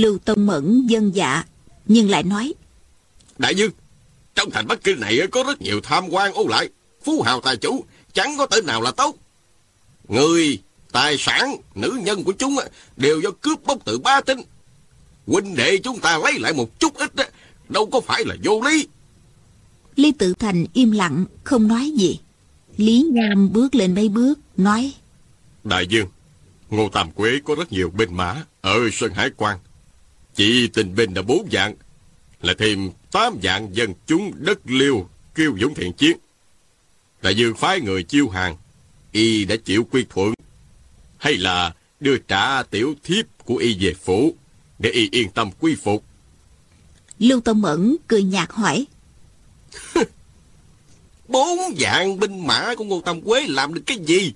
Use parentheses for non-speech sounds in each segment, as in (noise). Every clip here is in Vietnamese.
Lưu Tông Mẫn dân dạ, nhưng lại nói. Đại dương, trong thành Bắc Kinh này có rất nhiều tham quan ôn lại. Phú hào tài chủ, chẳng có tên nào là tốt. Người, tài sản, nữ nhân của chúng đều do cướp bóc từ ba tinh. Huynh đệ chúng ta lấy lại một chút ít, đâu có phải là vô lý. Lý Tự Thành im lặng, không nói gì. Lý Nham bước lên mấy bước, nói. Đại dương, Ngô Tam Quế có rất nhiều binh mã ở Sơn Hải Quan. Chỉ tình binh đã bốn dạng, là thêm tám dạng dân chúng đất liêu kêu dũng thiện chiến. Đại dương phái người chiêu hàng, y đã chịu quy thuận. Hay là đưa trả tiểu thiếp của y về phủ, để y yên tâm quy phục. Lưu Tông Mẫn cười nhạt hỏi. (laughs) Bốn dạng binh mã của Ngô Tam Quế làm được cái gì?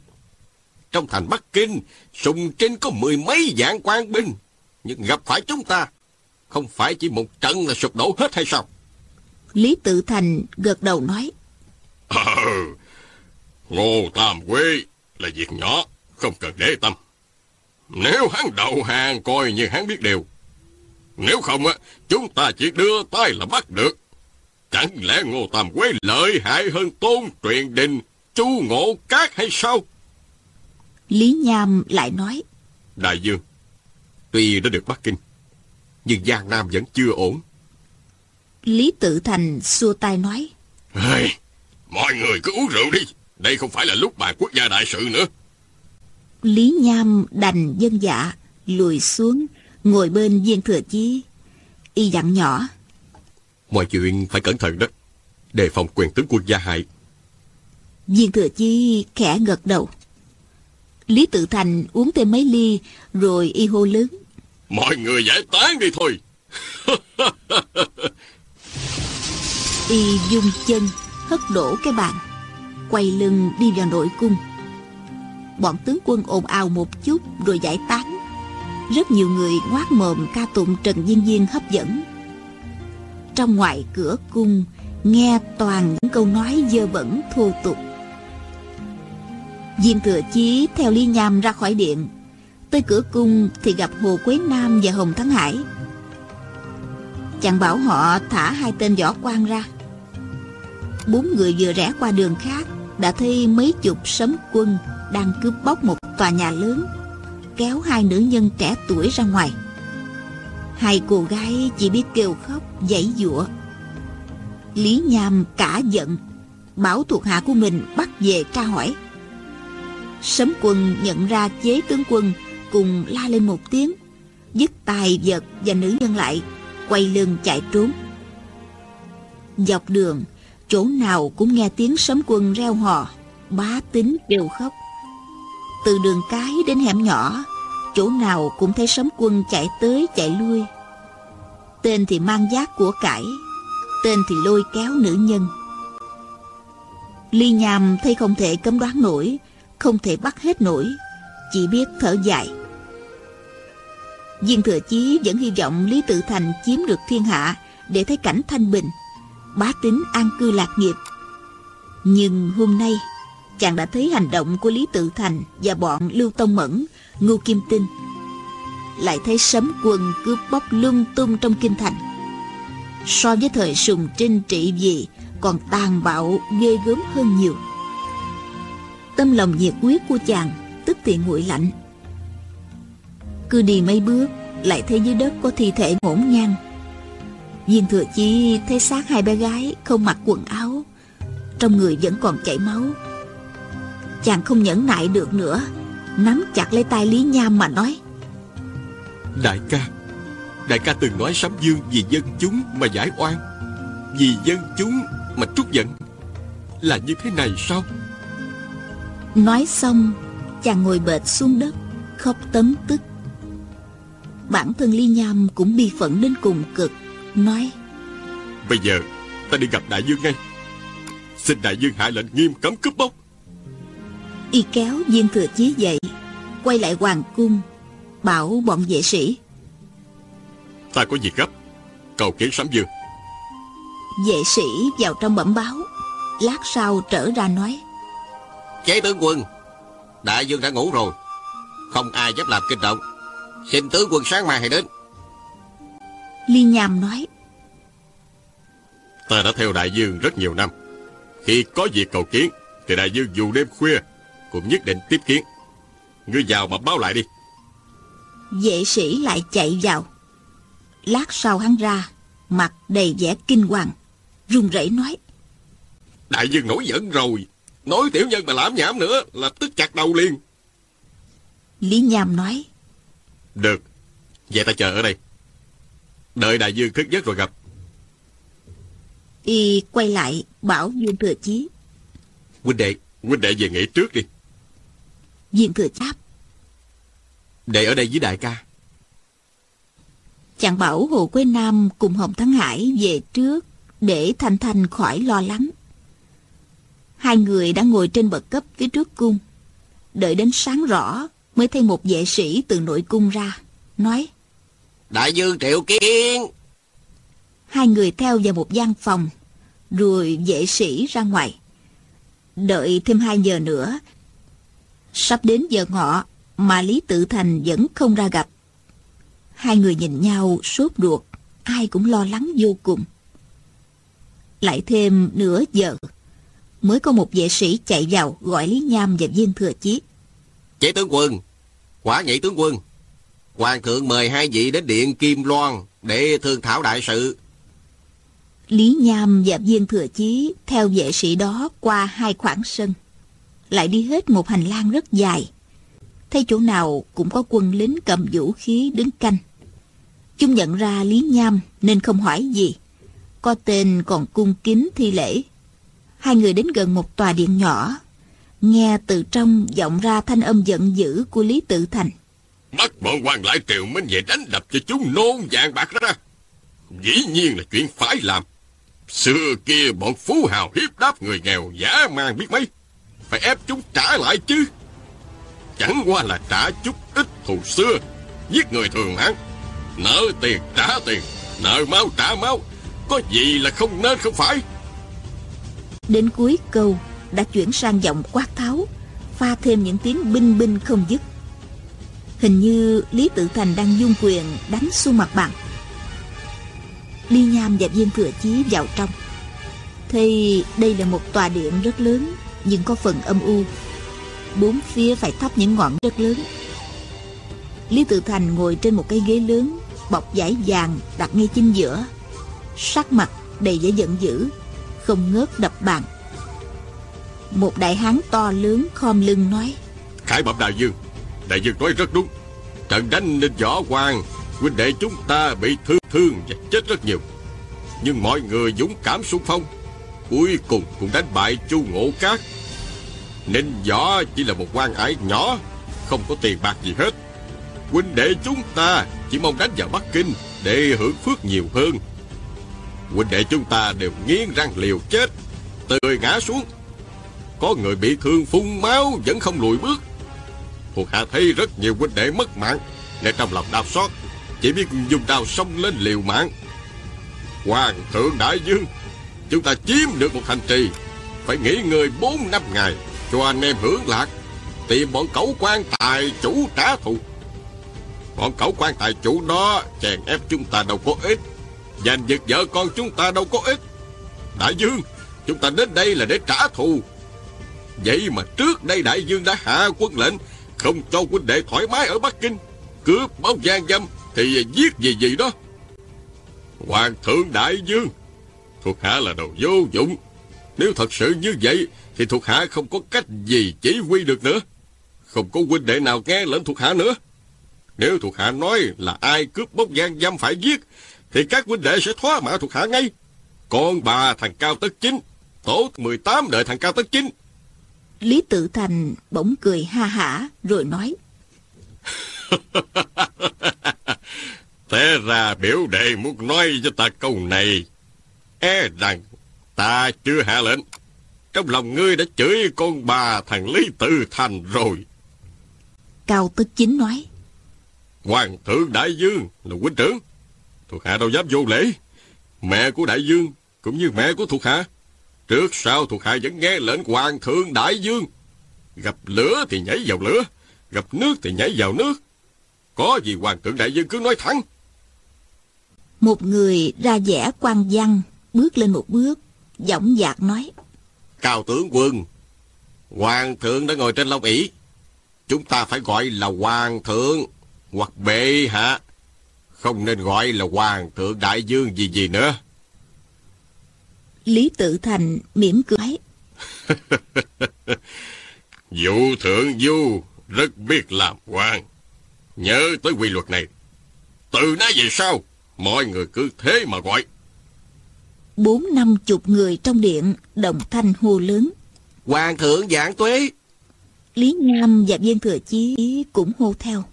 Trong thành Bắc Kinh, sùng trên có mười mấy dạng quan binh. Nhưng gặp phải chúng ta, không phải chỉ một trận là sụp đổ hết hay sao? Lý Tự Thành gật đầu nói. Ờ, Ngô Tam Quế là việc nhỏ, không cần để tâm. Nếu hắn đầu hàng coi như hắn biết điều. Nếu không, á, chúng ta chỉ đưa tay là bắt được. Chẳng lẽ Ngô Tam Quế lợi hại hơn Tôn Truyền Đình, Chu Ngộ Cát hay sao? Lý Nham lại nói. Đại Dương, tuy đã được Bắc Kinh, nhưng Giang Nam vẫn chưa ổn. Lý Tự Thành xua tay nói. Hey, mọi người cứ uống rượu đi, đây không phải là lúc bàn quốc gia đại sự nữa. Lý Nham đành dân dạ, lùi xuống, ngồi bên viên thừa chí. Y dặn nhỏ. Mọi chuyện phải cẩn thận đó, đề phòng quyền tướng quân gia hại. Viên thừa chí khẽ gật đầu. Lý Tự Thành uống thêm mấy ly, rồi y hô lớn. Mọi người giải tán đi thôi. y dung chân, hất đổ cái bàn, quay lưng đi vào nội cung. Bọn tướng quân ồn ào một chút rồi giải tán. Rất nhiều người ngoác mồm ca tụng Trần Diên Diên hấp dẫn. Trong ngoài cửa cung, nghe toàn những câu nói dơ bẩn thô tục diêm Thừa Chí theo Ly Nham ra khỏi điện. Tới cửa cung thì gặp Hồ Quế Nam và Hồng Thắng Hải. Chàng bảo họ thả hai tên võ quan ra. Bốn người vừa rẽ qua đường khác đã thấy mấy chục sấm quân đang cướp bóc một tòa nhà lớn, kéo hai nữ nhân trẻ tuổi ra ngoài. Hai cô gái chỉ biết kêu khóc, giãy giụa. Lý Nham cả giận, bảo thuộc hạ của mình bắt về tra hỏi. Sấm quân nhận ra chế tướng quân cùng la lên một tiếng, dứt tài vật và nữ nhân lại, quay lưng chạy trốn. Dọc đường, chỗ nào cũng nghe tiếng sấm quân reo hò, bá tính kêu khóc. Từ đường cái đến hẻm nhỏ, chỗ nào cũng thấy sấm quân chạy tới chạy lui. Tên thì mang giác của cải, tên thì lôi kéo nữ nhân. Ly nhàm thấy không thể cấm đoán nổi, không thể bắt hết nổi, chỉ biết thở dài. Viên Thừa Chí vẫn hy vọng Lý Tự Thành chiếm được thiên hạ để thấy cảnh thanh bình, bá tính an cư lạc nghiệp. Nhưng hôm nay, chàng đã thấy hành động của Lý Tự Thành và bọn Lưu Tông Mẫn, Ngô Kim Tinh. Lại thấy sấm quần cướp bóc lung tung trong kinh thành. So với thời sùng trinh trị vì còn tàn bạo ghê gớm hơn nhiều. Tâm lòng nhiệt quyết của chàng tức thì nguội lạnh. Cứ đi mấy bước lại thấy dưới đất có thi thể ngổn ngang. Viên thừa chi thấy xác hai bé gái không mặc quần áo, trong người vẫn còn chảy máu. Chàng không nhẫn nại được nữa, nắm chặt lấy tay Lý Nham mà nói. Đại ca, đại ca từng nói sấm dương vì dân chúng mà giải oan, vì dân chúng mà trút giận. Là như thế này sao? Nói xong, chàng ngồi bệt xuống đất, khóc tấm tức. Bản thân Ly Nham cũng bi phẫn đến cùng cực, nói Bây giờ, ta đi gặp đại dương ngay. Xin đại dương hạ lệnh nghiêm cấm cướp bóc. Y kéo viên thừa chí dậy, quay lại hoàng cung, bảo bọn vệ sĩ. Ta có việc gấp, cầu kiến sấm dương. Vệ sĩ vào trong bẩm báo, lát sau trở ra nói. Chế tướng quân, đại dương đã ngủ rồi. Không ai dám làm kinh động. Xin tướng quân sáng mai hãy đến. Ly Nham nói. Ta đã theo đại dương rất nhiều năm. Khi có việc cầu kiến, thì đại dương dù đêm khuya, cũng nhất định tiếp kiến. Ngươi vào mà báo lại đi. Vệ sĩ lại chạy vào. Lát sau hắn ra, mặt đầy vẻ kinh hoàng, run rẩy nói. Đại dương nổi giận rồi. Nói tiểu nhân mà làm nhảm nữa là tức chặt đầu liền. Lý Nham nói. Được, vậy ta chờ ở đây. Đợi đại dương thức giấc rồi gặp. Y quay lại bảo Dương Thừa Chí. Huynh đệ, huynh đệ về nghỉ trước đi. Dương Thừa Cháp. Đệ ở đây với đại ca. Chàng bảo Hồ Quế Nam cùng Hồng Thắng Hải về trước để Thanh Thanh khỏi lo lắng. Hai người đã ngồi trên bậc cấp phía trước cung. Đợi đến sáng rõ mới thấy một vệ sĩ từ nội cung ra, nói Đại dương triệu kiến Hai người theo vào một gian phòng, rồi vệ sĩ ra ngoài. Đợi thêm hai giờ nữa, sắp đến giờ ngọ mà Lý Tự Thành vẫn không ra gặp. Hai người nhìn nhau sốt ruột, ai cũng lo lắng vô cùng. Lại thêm nửa giờ, mới có một vệ sĩ chạy vào gọi Lý Nham và Viên Thừa Chí. Chế tướng quân Quả nhị tướng quân Hoàng thượng mời hai vị đến điện Kim Loan Để thương thảo đại sự Lý Nham và Viên Thừa Chí theo vệ sĩ đó qua hai khoảng sân. Lại đi hết một hành lang rất dài. Thấy chỗ nào cũng có quân lính cầm vũ khí đứng canh. Chúng nhận ra Lý Nham nên không hỏi gì. Có tên còn cung kính thi lễ. Hai người đến gần một tòa điện nhỏ. Nghe từ trong vọng ra thanh âm giận dữ của Lý Tự Thành. Bắt bọn quan lại triều minh về đánh đập cho chúng nôn vàng bạc ra. Dĩ nhiên là chuyện phải làm. Xưa kia bọn phú hào hiếp đáp người nghèo giả mang biết mấy. Phải ép chúng trả lại chứ. Chẳng qua là trả chút ít thù xưa. Giết người thường hẳn. Nợ tiền, trả tiền. Nợ máu, trả máu. Có gì là không nên không phải. Đến cuối câu đã chuyển sang giọng quát tháo, pha thêm những tiếng binh binh không dứt. Hình như Lý Tự Thành đang dung quyền đánh xuống mặt bằng. Ly Nham và Viên Thừa Chí vào trong. Thì đây là một tòa điện rất lớn, nhưng có phần âm u. Bốn phía phải thắp những ngọn rất lớn. Lý Tự Thành ngồi trên một cái ghế lớn, bọc vải vàng đặt ngay chính giữa. Sắc mặt đầy vẻ giận dữ, không ngớt đập bàn. Một đại hán to lớn khom lưng nói, Khải bẩm đại dương Đại dương nói rất đúng. Trận đánh nên võ quan Huynh đệ chúng ta bị thương thương và chết rất nhiều. Nhưng mọi người dũng cảm xung phong, Cuối cùng cũng đánh bại chu ngộ cát. Nên võ chỉ là một quan ái nhỏ, Không có tiền bạc gì hết. Huynh đệ chúng ta chỉ mong đánh vào Bắc Kinh Để hưởng phước nhiều hơn. Huynh đệ chúng ta đều nghiến răng liều chết, Tươi ngã xuống. Có người bị thương phun máu vẫn không lùi bước. Thuộc hạ thấy rất nhiều huynh đệ mất mạng, Nên trong lòng đau xót, Chỉ biết dùng đao xông lên liều mạng. Hoàng thượng đại dương, Chúng ta chiếm được một thành trì, Phải nghỉ ngơi 4 năm ngày, Cho anh em hưởng lạc, Tìm bọn cẩu quan tài chủ trả thù. Bọn cẩu quan tài chủ đó Chèn ép chúng ta đâu có ích Giành giật vợ con chúng ta đâu có ích Đại dương, Chúng ta đến đây là để trả thù. Vậy mà trước đây đại dương đã hạ quân lệnh, Không cho huynh đệ thoải mái ở Bắc Kinh. Cướp báo gian dâm Thì giết gì gì đó. Hoàng thượng đại dương, Thuộc hạ là đồ vô dụng. Nếu thật sự như vậy, Thì thuộc hạ không có cách gì chỉ huy được nữa. Không có huynh đệ nào nghe lệnh thuộc hạ nữa. Nếu thuộc hạ nói là ai cướp bóc gian dâm phải giết thì các huynh đệ sẽ thoá mạ thuộc hạ ngay Con bà thằng Cao Tất Chính Tổ 18 đợi thằng Cao Tất Chính Lý Tự Thành bỗng cười ha hả rồi nói. (laughs) Thế ra biểu đệ muốn nói cho ta câu này. E rằng ta chưa hạ lệnh. Trong lòng ngươi đã chửi con bà thằng Lý Tự Thành rồi. Cao Tức Chính nói. Hoàng thượng Đại Dương là huynh trưởng. Thuộc hạ đâu dám vô lễ. Mẹ của Đại Dương cũng như mẹ của thuộc hạ Trước sau thuộc hạ vẫn nghe lệnh hoàng thượng đại dương. Gặp lửa thì nhảy vào lửa, gặp nước thì nhảy vào nước. Có gì hoàng thượng đại dương cứ nói thẳng. Một người ra vẻ quan văn, bước lên một bước, giọng dạc nói. Cao tướng quân, Hoàng thượng đã ngồi trên long ỷ Chúng ta phải gọi là Hoàng thượng hoặc bệ hạ. Không nên gọi là Hoàng thượng đại dương gì gì nữa. Lý Tự Thành mỉm cười. (laughs) Dụ thượng du rất biết làm quan. Nhớ tới quy luật này. Từ nay về sau, mọi người cứ thế mà gọi. Bốn năm chục người trong điện đồng thanh hô lớn. Hoàng thượng giảng tuế. Lý Nham và Viên Thừa Chí cũng hô theo.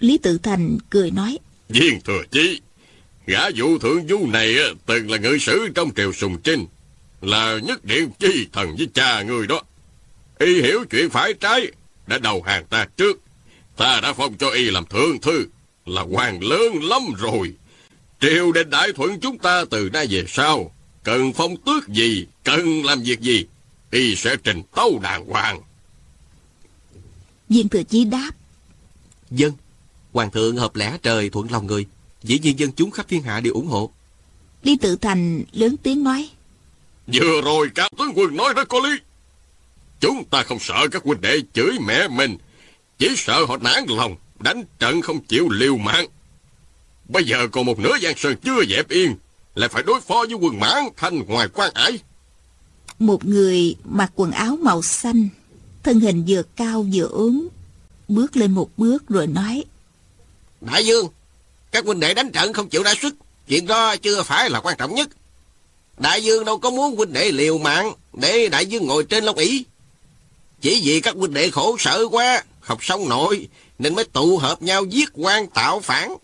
Lý Tự Thành cười nói. Viên Thừa Chí, gã dụ thượng du này từng là ngự sử trong triều sùng trinh, là nhất điện chi thần với cha người đó. Y hiểu chuyện phải trái, đã đầu hàng ta trước. Ta đã phong cho y làm thượng thư, là hoàng lớn lắm rồi. Triều đình đại thuận chúng ta từ nay về sau, cần phong tước gì, cần làm việc gì, y sẽ trình tấu đàng hoàng. Viên Thừa Chí đáp. Dân, Hoàng thượng hợp lẽ trời thuận lòng người, dĩ nhiên dân chúng khắp thiên hạ đều ủng hộ. Lý Tự Thành lớn tiếng nói. Vừa rồi cao tướng quân nói rất có lý. Chúng ta không sợ các huynh đệ chửi mẹ mình, chỉ sợ họ nản lòng, đánh trận không chịu liều mạng. Bây giờ còn một nửa giang sơn chưa dẹp yên, lại phải đối phó với quân mãn thanh ngoài quan ải. Một người mặc quần áo màu xanh, thân hình vừa cao vừa ốm, bước lên một bước rồi nói. Đại dương, các huynh đệ đánh trận không chịu ra sức, chuyện đó chưa phải là quan trọng nhất. Đại dương đâu có muốn huynh đệ liều mạng để đại dương ngồi trên long ỷ. Chỉ vì các huynh đệ khổ sở quá, học xong nổi, nên mới tụ hợp nhau giết quan tạo phản.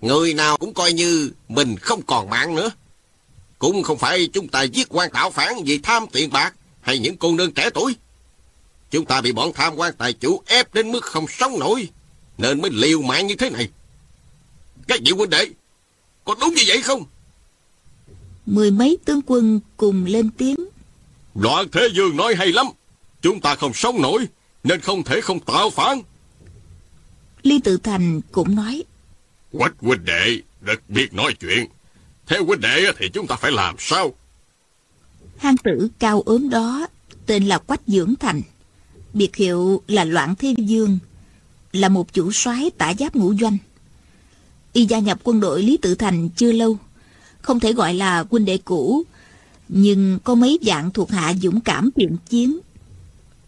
Người nào cũng coi như mình không còn mạng nữa. Cũng không phải chúng ta giết quan tạo phản vì tham tiền bạc hay những cô nương trẻ tuổi. Chúng ta bị bọn tham quan tài chủ ép đến mức không sống nổi, nên mới liều mạng như thế này. Các vị huynh đệ, có đúng như vậy không? Mười mấy tướng quân cùng lên tiếng. Loạn Thế Dương nói hay lắm. Chúng ta không sống nổi, nên không thể không tạo phản. Lý Tự Thành cũng nói. Quách huynh đệ rất biết nói chuyện. Theo huynh đệ thì chúng ta phải làm sao? Hang tử cao ốm đó tên là Quách Dưỡng Thành. Biệt hiệu là Loạn Thế Dương. Là một chủ soái tả giáp ngũ doanh. Y gia nhập quân đội Lý Tự Thành chưa lâu. Không thể gọi là huynh đệ cũ. Nhưng có mấy dạng thuộc hạ dũng cảm thiện chiến.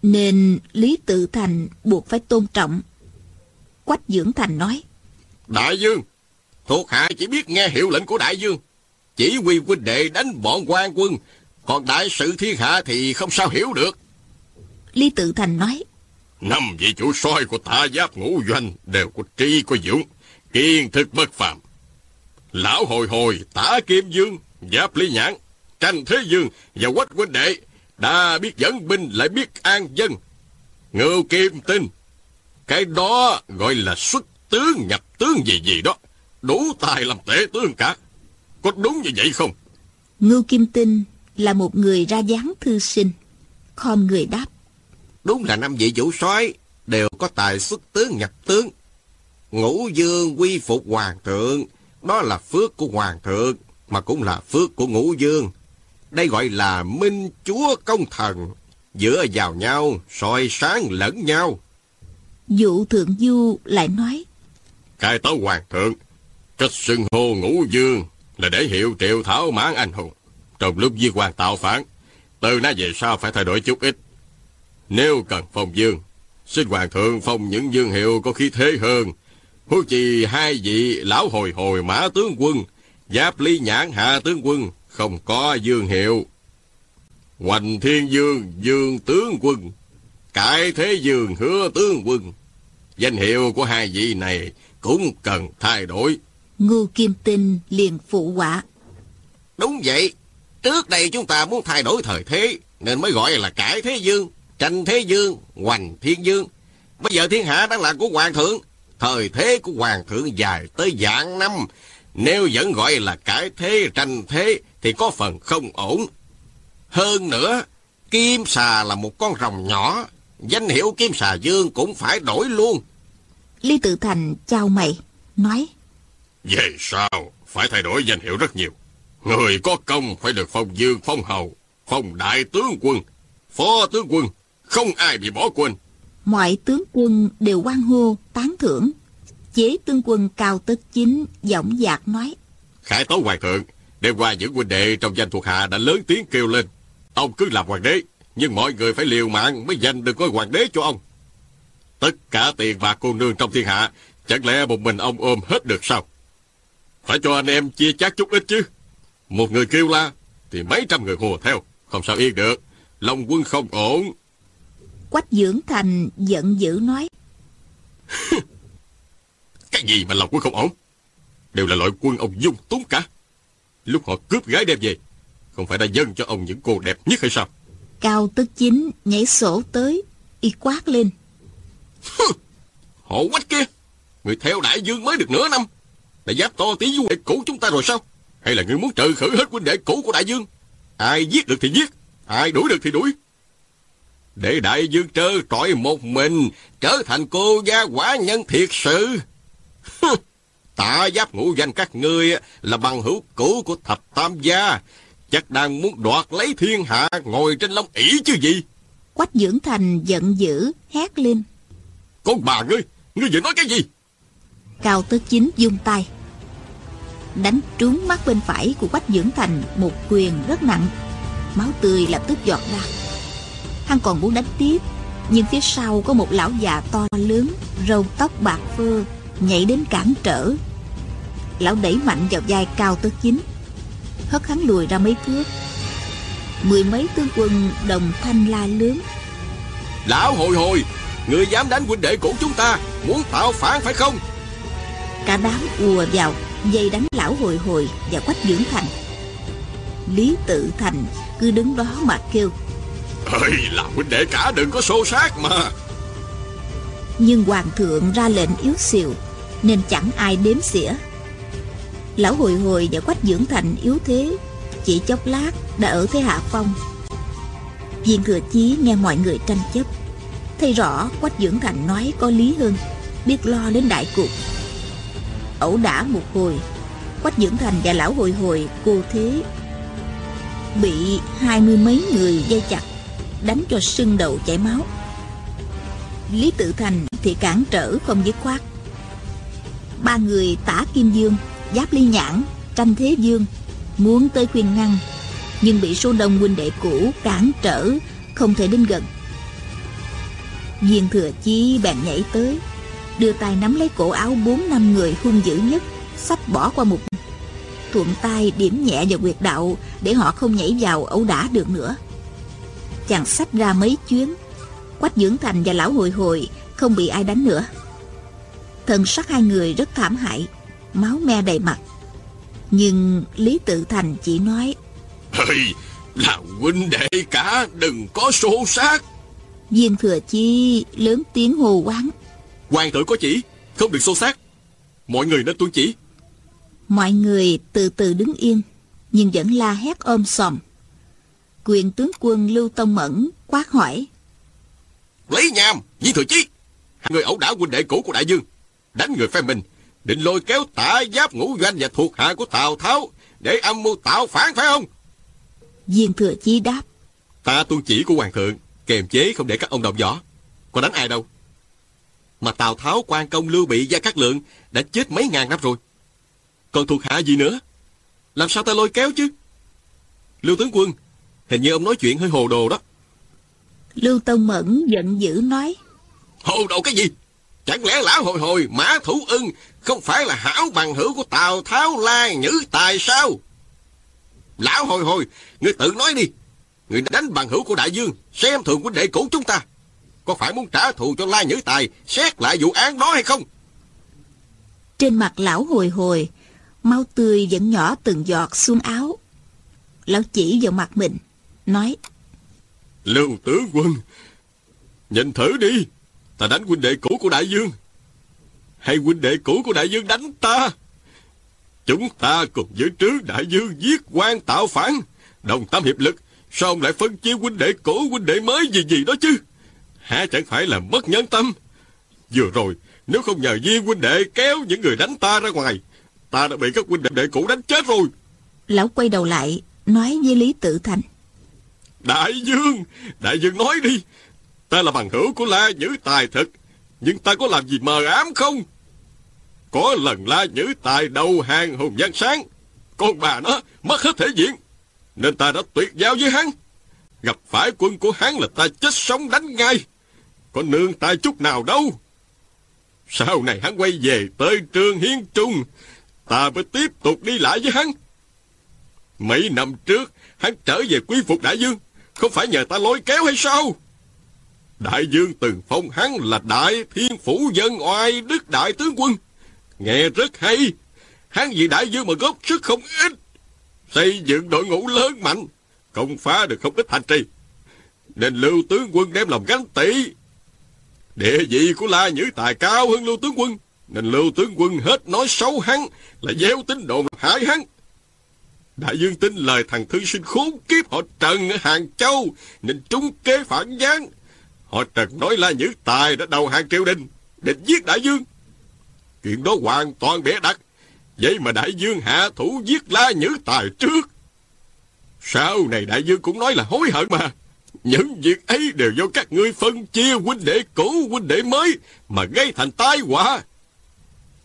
Nên Lý Tự Thành buộc phải tôn trọng. Quách Dưỡng Thành nói. Đại Dương, thuộc hạ chỉ biết nghe hiệu lệnh của Đại Dương. Chỉ huy huynh đệ đánh bọn quan quân, còn đại sự thiên hạ thì không sao hiểu được. Lý Tự Thành nói. Năm vị chủ soi của tả giáp ngũ doanh đều có tri có dũng, kiên thực bất phàm. Lão hồi hồi, tả kim dương, giáp lý nhãn, tranh thế dương và quách huynh đệ đã biết dẫn binh lại biết an dân. Ngưu kim tinh, cái đó gọi là xuất tướng nhập tướng gì gì đó, đủ tài làm tể tướng cả. Có đúng như vậy không? Ngưu Kim Tinh là một người ra dáng thư sinh. Khom người đáp. Đúng là năm vị vũ soái đều có tài xuất tướng nhập tướng. Ngũ dương quy phục hoàng thượng, đó là phước của hoàng thượng, mà cũng là phước của ngũ dương. Đây gọi là minh chúa công thần, dựa vào nhau, soi sáng lẫn nhau. Dụ thượng du lại nói. Cai tấu hoàng thượng, cách xưng hô ngũ dương là để hiệu triệu thảo mãn anh hùng. Trong lúc di hoàng tạo phản, từ nay về sau phải thay đổi chút ít. Nếu cần phong dương, xin hoàng thượng phong những dương hiệu có khí thế hơn. Hú chi hai vị lão hồi hồi mã tướng quân, giáp ly nhãn hạ tướng quân, không có dương hiệu. Hoành thiên dương, dương tướng quân, cải thế dương hứa tướng quân. Danh hiệu của hai vị này cũng cần thay đổi. Ngô Kim Tinh liền phụ họa. Đúng vậy, trước đây chúng ta muốn thay đổi thời thế, nên mới gọi là cải thế dương, tranh thế dương, hoành thiên dương. Bây giờ thiên hạ đang là của hoàng thượng, thời thế của hoàng thượng dài tới dạng năm. Nếu vẫn gọi là cải thế, tranh thế, thì có phần không ổn. Hơn nữa, kim xà là một con rồng nhỏ, danh hiệu kim xà dương cũng phải đổi luôn. Lý Tự Thành chào mày, nói. Về sau, phải thay đổi danh hiệu rất nhiều. Người có công phải được phong dương phong hầu, phong đại tướng quân, phó tướng quân, không ai bị bỏ quên. Mọi tướng quân đều quan hô, tán thưởng. Chế tướng quân Cao Tất Chính giọng dạc nói. Khải tấu hoàng thượng, đêm qua những huynh đệ trong danh thuộc hạ đã lớn tiếng kêu lên. Ông cứ làm hoàng đế, nhưng mọi người phải liều mạng mới giành được ngôi hoàng đế cho ông. Tất cả tiền bạc cô nương trong thiên hạ, chẳng lẽ một mình ông ôm hết được sao? Phải cho anh em chia chác chút ít chứ. Một người kêu la, thì mấy trăm người hùa theo. Không sao yên được. Long quân không ổn. Quách Dưỡng Thành giận dữ nói. (laughs) Cái gì mà lòng quân không ổn? Đều là loại quân ông dung túng cả. Lúc họ cướp gái đem về, không phải đã dâng cho ông những cô đẹp nhất hay sao? Cao Tức Chính nhảy sổ tới, y quát lên. Họ quách kia, người theo đại dương mới được nửa năm. Đã giáp to tí du đệ cũ chúng ta rồi sao? Hay là người muốn trừ khử hết huynh đệ cũ của đại dương? Ai giết được thì giết, ai đuổi được thì đuổi. Để đại dương trơ trọi một mình, trở thành cô gia quả nhân thiệt sự. Tạ giáp ngũ danh các ngươi là bằng hữu cũ của thập tam gia. Chắc đang muốn đoạt lấy thiên hạ ngồi trên lông ỷ chứ gì. Quách Dưỡng Thành giận dữ, hét lên. Con bà ngươi, ngươi vừa nói cái gì? Cao Tứ Chính dung tay. Đánh trúng mắt bên phải của Quách Dưỡng Thành một quyền rất nặng. Máu tươi lập tức giọt ra. Hắn còn muốn đánh tiếp, nhưng phía sau có một lão già to lớn, râu tóc bạc phơ, nhảy đến cản trở. Lão đẩy mạnh vào vai Cao Tứ Chính, hất hắn lùi ra mấy thước. Mười mấy tướng quân đồng thanh la lớn. Lão hồi hồi, người dám đánh huynh đệ của chúng ta, muốn tạo phản phải không? Cả đám ùa vào Dây đánh lão hồi hồi và quách dưỡng thành Lý tự thành cứ đứng đó mà kêu Ơi là huynh đệ cả đừng có xô sát mà. Nhưng hoàng thượng ra lệnh yếu xìu, Nên chẳng ai đếm xỉa. Lão hồi hồi và quách dưỡng thành yếu thế, Chỉ chốc lát đã ở thế hạ phong. Viên thừa chí nghe mọi người tranh chấp, Thấy rõ quách dưỡng thành nói có lý hơn, Biết lo đến đại cục ẩu đả một hồi, quách dưỡng thành và lão hồi hồi cô thế, bị hai mươi mấy người dây chặt đánh cho sưng đầu chảy máu. Lý tự thành thì cản trở không dứt khoát. Ba người tả kim dương, giáp ly nhãn, tranh thế dương muốn tới khuyên ngăn, nhưng bị số đông huynh đệ cũ cản trở, không thể đến gần. Viên thừa chí bèn nhảy tới, đưa tay nắm lấy cổ áo bốn năm người hung dữ nhất, sắp bỏ qua một. Thuận tay điểm nhẹ vào quyệt đạo để họ không nhảy vào ẩu đả được nữa chàng xách ra mấy chuyến quách dưỡng thành và lão hồi hồi không bị ai đánh nữa thần sắc hai người rất thảm hại máu me đầy mặt nhưng lý tự thành chỉ nói ơi là huynh đệ cả đừng có xô sát viên thừa chi lớn tiếng hồ quán Hoàng thượng có chỉ, không được xô xát. Mọi người nên tuân chỉ. Mọi người từ từ đứng yên, nhưng vẫn la hét ôm sòm. Quyền tướng quân Lưu Tông Mẫn quát hỏi. Lấy nham, Di Thừa Chí, người ẩu đả huynh đệ cũ của Đại Dương, đánh người phe mình, định lôi kéo tả giáp ngũ doanh và thuộc hạ của Tào Tháo để âm mưu tạo phản phải không? Viên Thừa Chí đáp. Ta tuân chỉ của Hoàng thượng, kềm chế không để các ông động võ. Có đánh ai đâu, mà Tào Tháo, quan Công, Lưu Bị, Gia Cát Lượng đã chết mấy ngàn năm rồi. Còn thuộc hạ gì nữa? Làm sao ta lôi kéo chứ? Lưu Tướng Quân, hình như ông nói chuyện hơi hồ đồ đó. Lưu Tông Mẫn giận dữ nói. Hồ đồ cái gì? Chẳng lẽ lão hồi hồi mã thủ ưng không phải là hảo bằng hữu của Tào Tháo La Nhữ Tài sao? Lão hồi hồi, người tự nói đi. Người đánh bằng hữu của Đại Dương, xem thường huynh đệ cũ chúng ta có phải muốn trả thù cho Lai Nhữ Tài xét lại vụ án đó hay không? Trên mặt lão hồi hồi, máu tươi vẫn nhỏ từng giọt xuống áo. Lão chỉ vào mặt mình, nói Lưu tướng quân, nhìn thử đi, ta đánh huynh đệ cũ của Đại Dương. Hay huynh đệ cũ của Đại Dương đánh ta? Chúng ta cùng với trứ Đại Dương giết quan tạo phản, đồng tâm hiệp lực, sao ông lại phân chia huynh đệ cũ huynh đệ mới gì gì đó chứ? hả chẳng phải là mất nhân tâm. Vừa rồi, nếu không nhờ Di huynh đệ kéo những người đánh ta ra ngoài, ta đã bị các huynh đệ cũ đánh chết rồi. Lão quay đầu lại, nói với Lý Tự Thành. Đại Dương, Đại Dương nói đi. Ta là bằng hữu của La Nhữ Tài thật, nhưng ta có làm gì mờ ám không? Có lần La Nhữ Tài đầu hàng Hùng Giang Sáng, con bà nó mất hết thể diện, nên ta đã tuyệt giao với hắn. Gặp phải quân của hắn là ta chết sống đánh ngay. Có nương tay chút nào đâu. Sau này hắn quay về tới trương Hiến Trung, ta mới tiếp tục đi lại với hắn. Mấy năm trước, hắn trở về quý phục Đại Dương, không phải nhờ ta lôi kéo hay sao? Đại Dương từng phong hắn là Đại Thiên Phủ Dân Oai Đức Đại Tướng Quân. Nghe rất hay, hắn vì Đại Dương mà góp sức không ít. Xây dựng đội ngũ lớn mạnh, công phá được không ít thành trì. Nên Lưu Tướng Quân đem lòng gánh tị. Địa vị của La Nhữ Tài cao hơn Lưu Tướng Quân, nên Lưu Tướng Quân hết nói xấu hắn là gieo tính đồn hại hắn. Đại dương tin lời thằng thư sinh khốn kiếp họ Trần ở Hàng Châu, nên trúng kế phản gián. Họ Trần nói La Nhữ Tài đã đầu hàng triều đình, định giết Đại Dương. Chuyện đó hoàn toàn bẻ đặt, vậy mà Đại Dương hạ thủ giết La Nhữ Tài trước. Sau này Đại Dương cũng nói là hối hận mà. Những việc ấy đều do các ngươi phân chia huynh đệ cũ huynh đệ mới mà gây thành tai họa.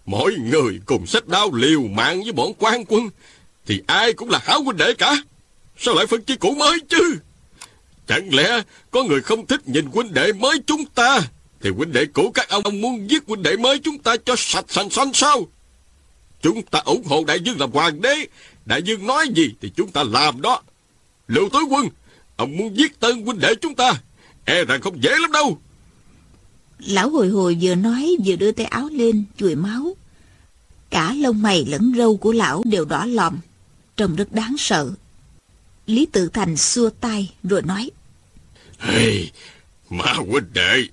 Mỗi người cùng sách đao liều mạng với bọn quan quân thì ai cũng là hảo huynh đệ cả. Sao lại phân chia cũ mới chứ? Chẳng lẽ có người không thích nhìn huynh đệ mới chúng ta thì huynh đệ cũ các ông, ông muốn giết huynh đệ mới chúng ta cho sạch sành xanh sao? Chúng ta ủng hộ đại dương làm hoàng đế. Đại dương nói gì thì chúng ta làm đó. Lưu tối quân, ông muốn giết tân huynh đệ chúng ta. E rằng không dễ lắm đâu. Lão hồi hồi vừa nói vừa đưa tay áo lên, chùi máu. Cả lông mày lẫn râu của lão đều đỏ lòm, trông rất đáng sợ. Lý Tự Thành xua tay rồi nói. Hey, mà huynh đệ,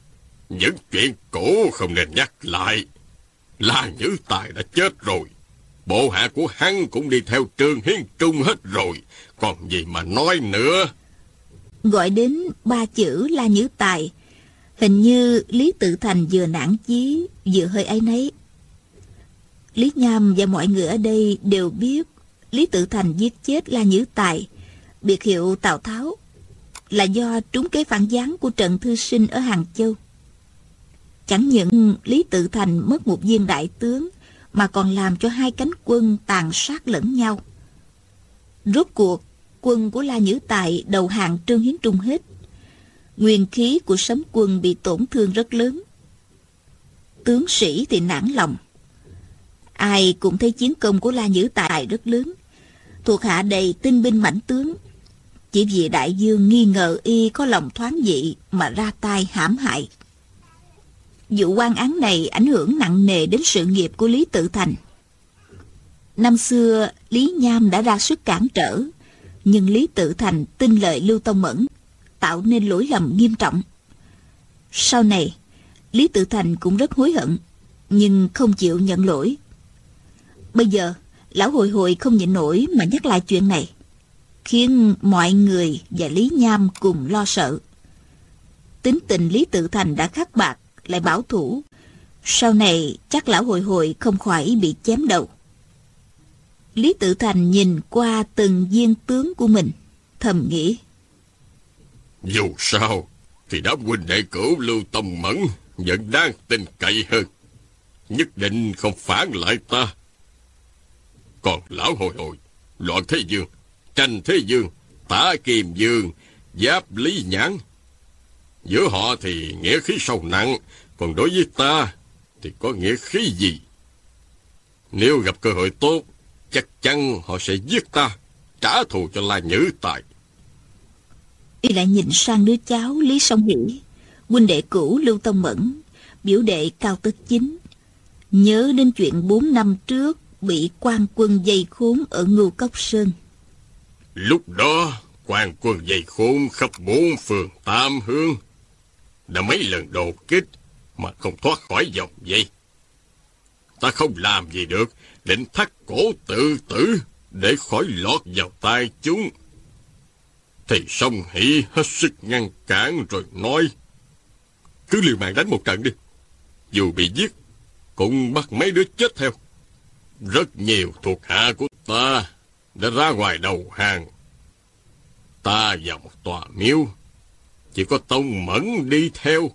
những chuyện cũ không nên nhắc lại. La Nhữ Tài đã chết rồi. Bộ hạ của hắn cũng đi theo trường hiến trung hết rồi. Còn gì mà nói nữa. Gọi đến ba chữ La Nhữ Tài. Hình như Lý Tự Thành vừa nản chí, vừa hơi ấy nấy. Lý Nham và mọi người ở đây đều biết Lý Tự Thành giết chết La Nhữ Tài, biệt hiệu Tào Tháo, là do trúng kế phản gián của Trần Thư Sinh ở Hàng Châu. Chẳng những Lý Tự Thành mất một viên đại tướng, mà còn làm cho hai cánh quân tàn sát lẫn nhau. Rốt cuộc, quân của La Nhữ Tài đầu hàng Trương Hiến Trung hết. Nguyên khí của sấm quân bị tổn thương rất lớn. Tướng sĩ thì nản lòng. Ai cũng thấy chiến công của La Nhữ Tài rất lớn. Thuộc hạ đầy tinh binh mãnh tướng. Chỉ vì đại dương nghi ngờ y có lòng thoáng dị mà ra tay hãm hại. Vụ quan án này ảnh hưởng nặng nề đến sự nghiệp của Lý Tự Thành. Năm xưa, Lý Nham đã ra sức cản trở, nhưng Lý Tự Thành tin lời Lưu Tông Mẫn, tạo nên lỗi lầm nghiêm trọng. Sau này, Lý Tự Thành cũng rất hối hận, nhưng không chịu nhận lỗi. Bây giờ, lão hồi hồi không nhịn nổi mà nhắc lại chuyện này, khiến mọi người và Lý Nham cùng lo sợ. Tính tình Lý Tự Thành đã khắc bạc, lại bảo thủ. Sau này chắc lão hồi hồi không khỏi bị chém đầu. Lý Tự Thành nhìn qua từng viên tướng của mình, thầm nghĩ. Dù sao, thì đám huynh đệ cửu Lưu Tông Mẫn vẫn đang tin cậy hơn. Nhất định không phản lại ta. Còn lão hồi hồi, loạn thế dương, tranh thế dương, tả kiềm dương, giáp lý nhãn. Giữa họ thì nghĩa khí sâu nặng, còn đối với ta thì có nghĩa khí gì? Nếu gặp cơ hội tốt, chắc chắn họ sẽ giết ta, trả thù cho La Nhữ Tài. Y lại nhìn sang đứa cháu Lý Song Hỷ, huynh đệ cũ Lưu Tông Mẫn, biểu đệ Cao Tức Chính. Nhớ đến chuyện bốn năm trước bị quan quân dây khốn ở Ngưu Cốc Sơn. Lúc đó, quan quân dây khốn khắp bốn phường Tam Hương. Đã mấy lần đột kích mà không thoát khỏi dòng dây. Ta không làm gì được, định thắt cổ tự tử để khỏi lọt vào tay chúng. Thì song hỷ hết sức ngăn cản rồi nói. Cứ liều mạng đánh một trận đi. Dù bị giết, cũng bắt mấy đứa chết theo. Rất nhiều thuộc hạ của ta đã ra ngoài đầu hàng. Ta vào một tòa miếu, chỉ có Tông Mẫn đi theo.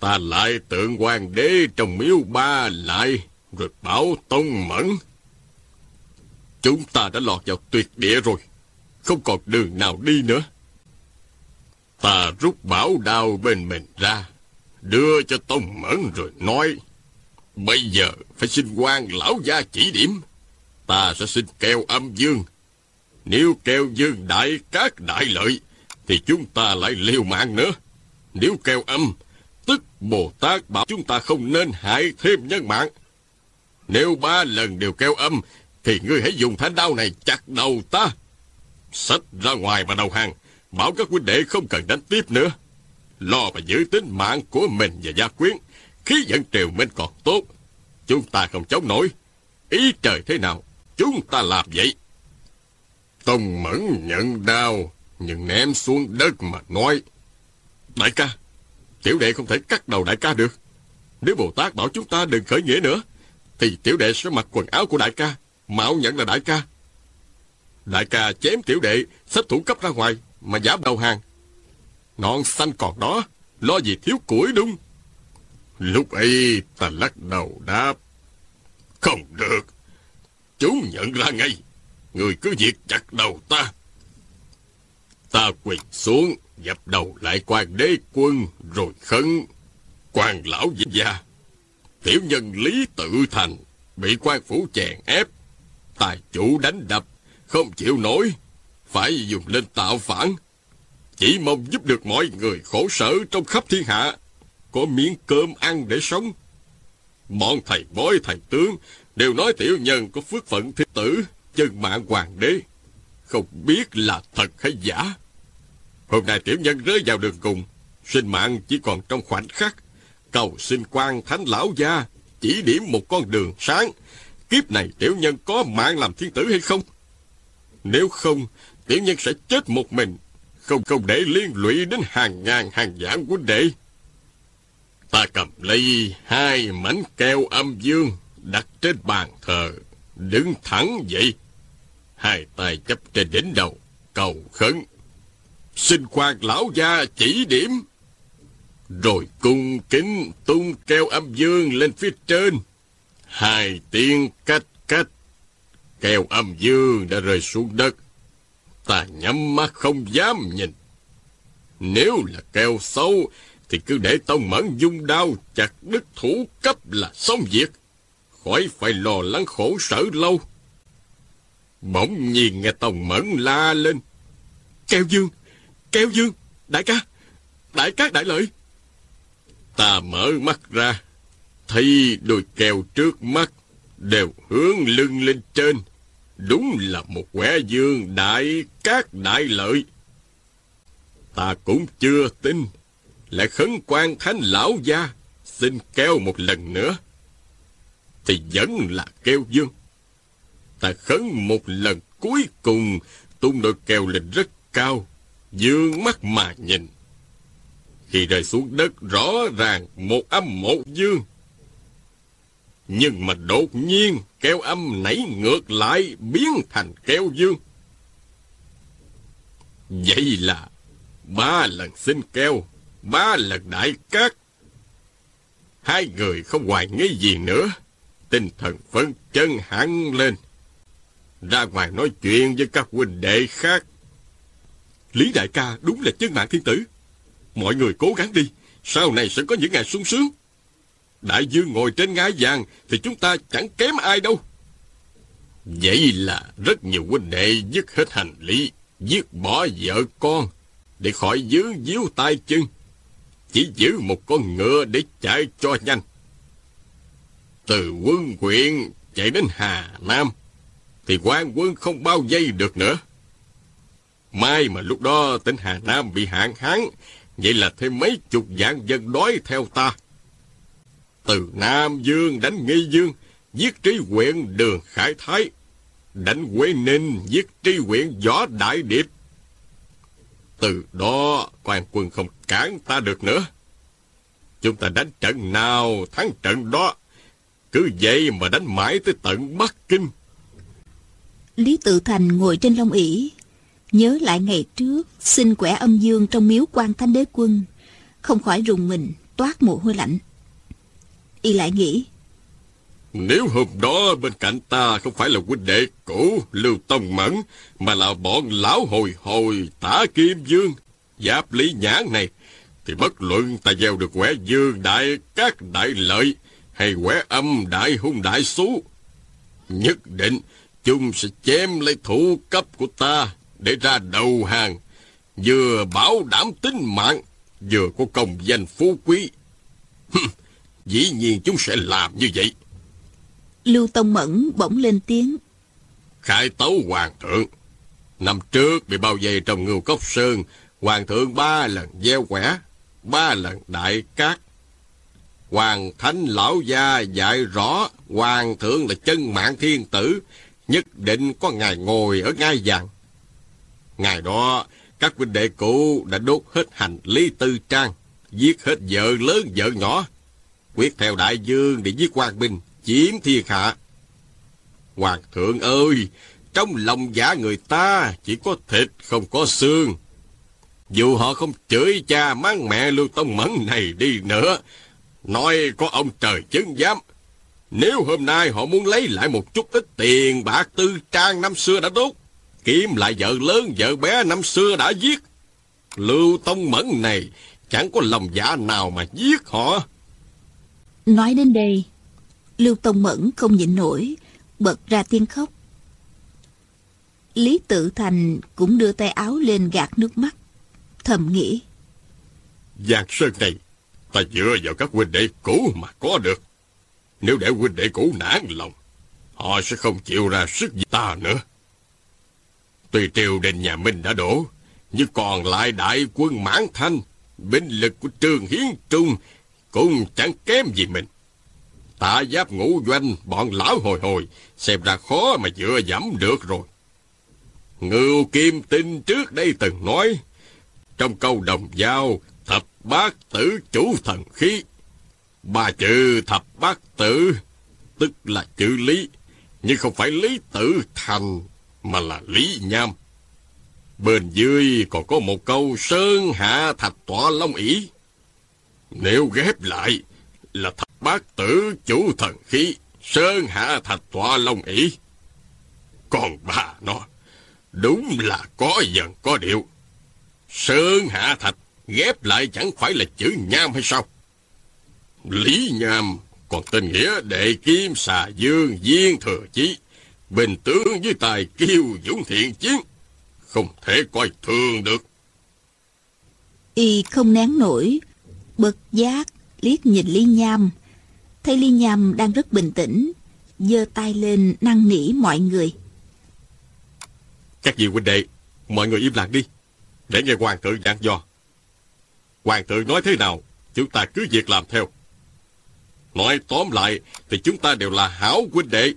Ta lại tượng hoàng đế trong miếu ba lại, rồi bảo Tông Mẫn. Chúng ta đã lọt vào tuyệt địa rồi, không còn đường nào đi nữa. Ta rút bảo đao bên mình ra, đưa cho Tông Mẫn rồi nói, bây giờ phải xin quan lão gia chỉ điểm, ta sẽ xin kêu âm dương. Nếu kêu dương đại các đại lợi, thì chúng ta lại liều mạng nữa. Nếu kêu âm, tức Bồ Tát bảo chúng ta không nên hại thêm nhân mạng. Nếu ba lần đều kêu âm, thì ngươi hãy dùng thanh đao này chặt đầu ta. Xách ra ngoài mà đầu hàng, bảo các huynh đệ không cần đánh tiếp nữa. Lo mà giữ tính mạng của mình và gia quyến, khí dẫn triều minh còn tốt. Chúng ta không chống nổi. Ý trời thế nào, chúng ta làm vậy. Tông mẫn nhận đau nhưng ném xuống đất mà nói. Đại ca, tiểu đệ không thể cắt đầu đại ca được. Nếu Bồ Tát bảo chúng ta đừng khởi nghĩa nữa, thì tiểu đệ sẽ mặc quần áo của đại ca, mạo nhận là đại ca. Đại ca chém tiểu đệ, xếp thủ cấp ra ngoài, mà giả đầu hàng. Non xanh còn đó, lo gì thiếu củi đúng. Lúc ấy ta lắc đầu đáp. Không được. Chúng nhận ra ngay. Người cứ việc chặt đầu ta. Ta quỳ xuống, dập đầu lại quan đế quân, rồi khấn. quan lão diễn gia. Tiểu nhân Lý Tự Thành, bị quan phủ chèn ép. Tài chủ đánh đập, không chịu nổi. Phải dùng lên tạo phản. Chỉ mong giúp được mọi người khổ sở trong khắp thiên hạ. Có miếng cơm ăn để sống. Bọn thầy bói thầy tướng đều nói tiểu nhân có phước phận thiên tử, chân mạng hoàng đế. Không biết là thật hay giả. Hôm nay tiểu nhân rơi vào đường cùng, sinh mạng chỉ còn trong khoảnh khắc. Cầu xin quan thánh lão gia, chỉ điểm một con đường sáng. Kiếp này tiểu nhân có mạng làm thiên tử hay không? Nếu không, tiểu nhân sẽ chết một mình, không không để liên lụy đến hàng ngàn hàng vạn của đệ. Ta cầm lấy hai mảnh keo âm dương đặt trên bàn thờ, đứng thẳng dậy, hai tay chấp trên đỉnh đầu, cầu khấn. Xin quan lão gia chỉ điểm, rồi cung kính tung keo âm dương lên phía trên. Hai tiếng cách cách, keo âm dương đã rơi xuống đất. Ta nhắm mắt không dám nhìn. Nếu là keo xấu, thì cứ để tông mẫn dung đao chặt đứt thủ cấp là xong việc khỏi phải lo lắng khổ sở lâu. Bỗng nhiên nghe Tòng Mẫn la lên. Keo Dương! Keo Dương! Đại ca! Đại cát đại lợi! Ta mở mắt ra, thấy đôi keo trước mắt đều hướng lưng lên trên. Đúng là một quẻ dương đại cát đại lợi. Ta cũng chưa tin, lại khấn quan thánh lão gia, xin kêu một lần nữa thì vẫn là kêu dương. Ta khấn một lần cuối cùng, tung đôi kêu lên rất cao, dương mắt mà nhìn. Khi rơi xuống đất rõ ràng một âm một dương. Nhưng mà đột nhiên kêu âm nảy ngược lại biến thành kêu dương. Vậy là ba lần xin keo, ba lần đại cát. Hai người không hoài nghi gì nữa tinh thần phấn chân hẳn lên. Ra ngoài nói chuyện với các huynh đệ khác. Lý đại ca đúng là chân mạng thiên tử. Mọi người cố gắng đi, sau này sẽ có những ngày sung sướng. Đại dương ngồi trên ngai vàng thì chúng ta chẳng kém ai đâu. Vậy là rất nhiều huynh đệ dứt hết hành lý, giết bỏ vợ con, để khỏi dướng díu tay chân. Chỉ giữ một con ngựa để chạy cho nhanh từ quân quyện chạy đến Hà Nam, thì quan quân không bao giây được nữa. Mai mà lúc đó tỉnh Hà Nam bị hạn hán, vậy là thêm mấy chục vạn dân đói theo ta. Từ Nam Dương đánh Nghi Dương, giết trí huyện Đường Khải Thái, đánh Quế Ninh, giết trí huyện Võ Đại Điệp. Từ đó, quan quân không cản ta được nữa. Chúng ta đánh trận nào, thắng trận đó, Cứ vậy mà đánh mãi tới tận Bắc Kinh. Lý Tự Thành ngồi trên long ỷ Nhớ lại ngày trước Xin quẻ âm dương trong miếu quan thánh đế quân Không khỏi rùng mình Toát mồ hôi lạnh Y lại nghĩ nếu hôm đó bên cạnh ta Không phải là huynh đệ cũ Lưu Tông Mẫn Mà là bọn lão hồi hồi tả kim dương Giáp lý nhãn này Thì bất luận ta gieo được quẻ dương đại các đại lợi Hay quẻ âm đại hung đại số Nhất định chúng sẽ chém lấy thủ cấp của ta để ra đầu hàng, vừa bảo đảm tính mạng, vừa có công danh phú quý. (laughs) Dĩ nhiên chúng sẽ làm như vậy. Lưu Tông Mẫn bỗng lên tiếng. Khải tấu hoàng thượng. Năm trước bị bao vây trong ngưu cốc sơn, hoàng thượng ba lần gieo quẻ, ba lần đại cát. Hoàng thánh lão gia dạy rõ hoàng thượng là chân mạng thiên tử, nhất định có ngài ngồi ở ngai vàng. Ngày đó, các huynh đệ cũ đã đốt hết hành lý tư trang, giết hết vợ lớn vợ nhỏ, quyết theo đại dương để giết quan binh, chiếm thiên hạ. Hoàng thượng ơi, trong lòng giả người ta chỉ có thịt không có xương. Dù họ không chửi cha mang mẹ Lưu Tông Mẫn này đi nữa, nói có ông trời chứng giám. Nếu hôm nay họ muốn lấy lại một chút ít tiền bạc tư trang năm xưa đã tốt, Kiếm lại vợ lớn vợ bé năm xưa đã giết. Lưu Tông Mẫn này chẳng có lòng giả nào mà giết họ. Nói đến đây, Lưu Tông Mẫn không nhịn nổi, bật ra tiếng khóc. Lý Tự Thành cũng đưa tay áo lên gạt nước mắt, thầm nghĩ. Giang Sơn này, ta dựa vào các huynh đệ cũ mà có được. Nếu để huynh đệ cũ nản lòng, họ sẽ không chịu ra sức gì ta nữa. Tuy triều đình nhà Minh đã đổ, nhưng còn lại đại quân mãn thanh, binh lực của Trương Hiến Trung cũng chẳng kém gì mình. Tạ giáp ngũ doanh, bọn lão hồi hồi, xem ra khó mà dựa dẫm được rồi. Ngưu Kim Tinh trước đây từng nói, trong câu đồng giao, thập bát tử chủ thần khí. Ba chữ thập bát tử, tức là chữ lý, nhưng không phải lý tử thành mà là Lý Nham. Bên dưới còn có một câu Sơn Hạ Thạch Tọa Long ỷ Nếu ghép lại là thập bát tử chủ thần khí Sơn Hạ Thạch Tọa Long ỷ Còn bà nó đúng là có dần có điệu. Sơn Hạ Thạch ghép lại chẳng phải là chữ Nham hay sao? Lý Nham còn tên nghĩa đệ kim xà dương viên thừa chí bình tướng với tài kiêu dũng thiện chiến, không thể coi thường được. Y không nén nổi, bật giác, liếc nhìn Lý Nham. Thấy Lý Nham đang rất bình tĩnh, giơ tay lên năn nỉ mọi người. Các vị huynh đệ, mọi người im lặng đi, để nghe hoàng thượng dặn dò. Hoàng thượng nói thế nào, chúng ta cứ việc làm theo. Nói tóm lại thì chúng ta đều là hảo huynh đệ,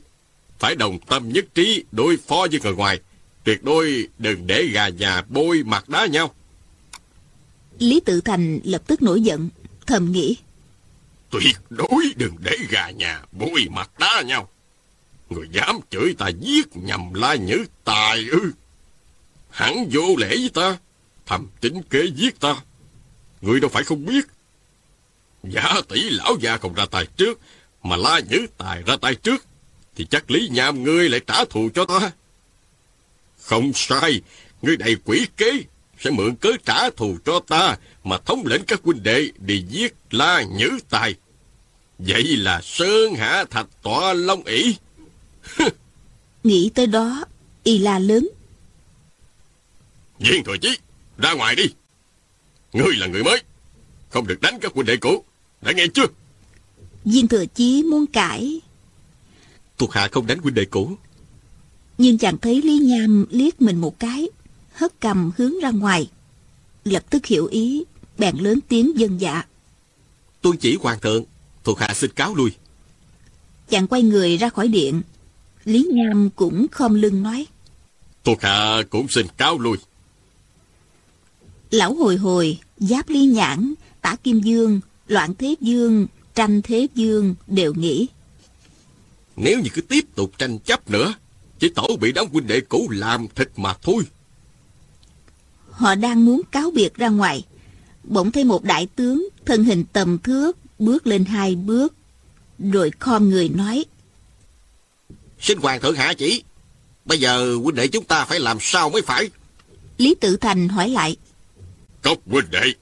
phải đồng tâm nhất trí đối phó với người ngoài. Tuyệt đối đừng để gà nhà bôi mặt đá nhau. Lý Tự Thành lập tức nổi giận, thầm nghĩ. Tuyệt đối đừng để gà nhà bụi mặt đá nhau. Người dám chửi ta giết nhầm la nhữ tài ư. hẳn vô lễ với ta, thầm tính kế giết ta. Người đâu phải không biết. Giả tỷ lão già không ra tay trước, mà la nhữ tài ra tay trước thì chắc Lý Nham ngươi lại trả thù cho ta. Không sai, ngươi đầy quỷ kế, sẽ mượn cớ trả thù cho ta mà thống lĩnh các huynh đệ đi giết La Nhữ Tài. Vậy là Sơn Hạ Thạch Tọa Long ỷ (laughs) Nghĩ tới đó, y la lớn. Viên Thừa Chí, ra ngoài đi. Ngươi là người mới, không được đánh các huynh đệ cũ, đã nghe chưa? Viên Thừa Chí muốn cãi, thuộc hạ không đánh huynh đệ cũ. Nhưng chàng thấy Lý Nham liếc mình một cái, hất cầm hướng ra ngoài. Lập tức hiểu ý, bèn lớn tiếng dân dạ. Tuân chỉ hoàng thượng, thuộc hạ xin cáo lui. Chàng quay người ra khỏi điện. Lý Nham cũng khom lưng nói. Thuộc hạ cũng xin cáo lui. Lão hồi hồi, giáp ly nhãn, tả kim dương, loạn thế dương, tranh thế dương đều nghĩ. Nếu như cứ tiếp tục tranh chấp nữa, chỉ tổ bị đám huynh đệ cũ làm thịt mà thôi. Họ đang muốn cáo biệt ra ngoài. Bỗng thấy một đại tướng, thân hình tầm thước, bước lên hai bước. Rồi khom người nói. Xin hoàng thượng hạ chỉ. Bây giờ huynh đệ chúng ta phải làm sao mới phải? Lý Tự Thành hỏi lại. Cốc huynh đệ,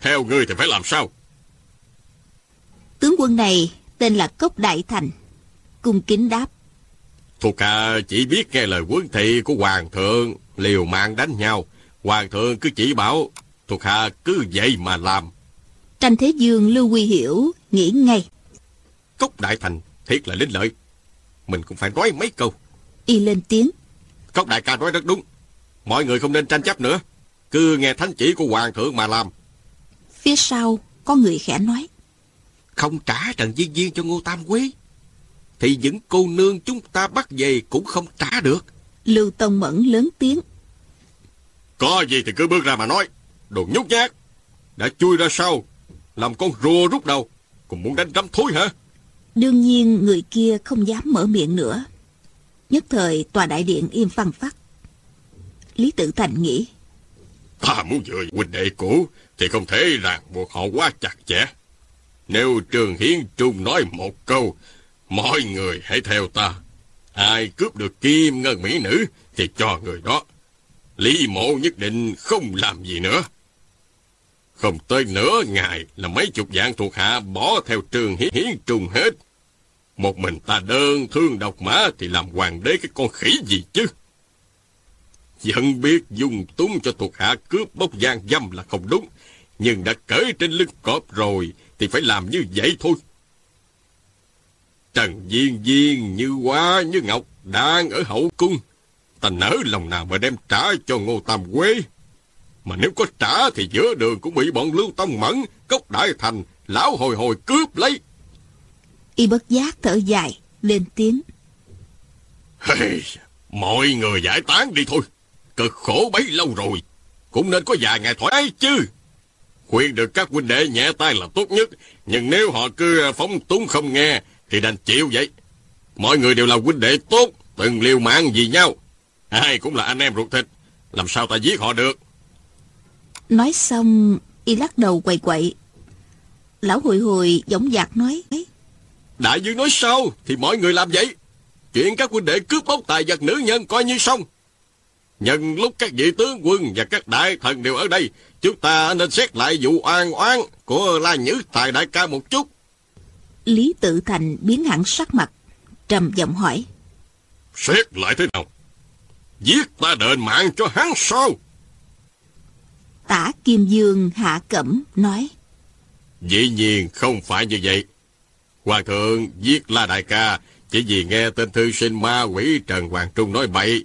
theo ngươi thì phải làm sao? Tướng quân này tên là Cốc Đại Thành. Cung kính đáp. Thuộc hạ chỉ biết nghe lời quân thị của hoàng thượng, liều mạng đánh nhau. Hoàng thượng cứ chỉ bảo, thuộc hạ cứ vậy mà làm. Tranh Thế Dương Lưu Quy Hiểu nghĩ ngay. Cốc Đại Thành thiệt là linh lợi. Mình cũng phải nói mấy câu. Y lên tiếng. Cốc Đại ca nói rất đúng. Mọi người không nên tranh chấp nữa. Cứ nghe thánh chỉ của Hoàng thượng mà làm. Phía sau có người khẽ nói. Không trả Trần Viên Viên cho Ngô Tam Quý. Thì những cô nương chúng ta bắt về cũng không trả được. Lưu Tông Mẫn lớn tiếng. Có gì thì cứ bước ra mà nói. Đồ nhút nhát. Đã chui ra sau. Làm con rùa rút đầu. Còn muốn đánh đấm thối hả? Đương nhiên người kia không dám mở miệng nữa. Nhất thời tòa đại điện im phăng phát. Lý Tự Thành nghĩ. Ta muốn dựa huynh đệ cũ thì không thể ràng buộc họ quá chặt chẽ. Nếu Trường Hiến Trung nói một câu, mọi người hãy theo ta. Ai cướp được kim ngân mỹ nữ thì cho người đó. Lý mộ nhất định không làm gì nữa. Không tới nửa ngày là mấy chục dạng thuộc hạ bỏ theo Trường Hiến, Hiến Trung hết. Một mình ta đơn thương độc mã thì làm hoàng đế cái con khỉ gì chứ? Vẫn biết dùng túng cho thuộc hạ cướp bốc gian dâm là không đúng. Nhưng đã cởi trên lưng cọp rồi thì phải làm như vậy thôi. Trần Viên Viên như hoa như ngọc đang ở hậu cung. Ta nỡ lòng nào mà đem trả cho Ngô Tam Quế. Mà nếu có trả thì giữa đường cũng bị bọn Lưu Tông Mẫn, Cốc Đại Thành, lão hồi hồi cướp lấy. Y bất giác thở dài, lên tiếng. Hey, mọi người giải tán đi thôi. Cực khổ bấy lâu rồi. Cũng nên có vài ngày thoải chứ. Khuyên được các huynh đệ nhẹ tay là tốt nhất. Nhưng nếu họ cứ phóng túng không nghe, thì đành chịu vậy. Mọi người đều là huynh đệ tốt, từng liều mạng vì nhau. Ai cũng là anh em ruột thịt. Làm sao ta giết họ được? Nói xong, y lắc đầu quậy quậy. Lão hồi hồi giống dạc nói. Đại dương nói sao thì mọi người làm vậy. Chuyện các huynh đệ cướp bóc tài vật nữ nhân coi như xong. Nhân lúc các vị tướng quân và các đại thần đều ở đây, chúng ta nên xét lại vụ oan oán của La Nhữ Tài Đại ca một chút. Lý Tự Thành biến hẳn sắc mặt, trầm giọng hỏi. Xét lại thế nào? Giết ta đền mạng cho hắn sao? Tả Kim Dương hạ cẩm, nói. Dĩ nhiên không phải như vậy. Hoàng thượng giết La Đại ca chỉ vì nghe tên thư sinh ma quỷ Trần Hoàng Trung nói bậy.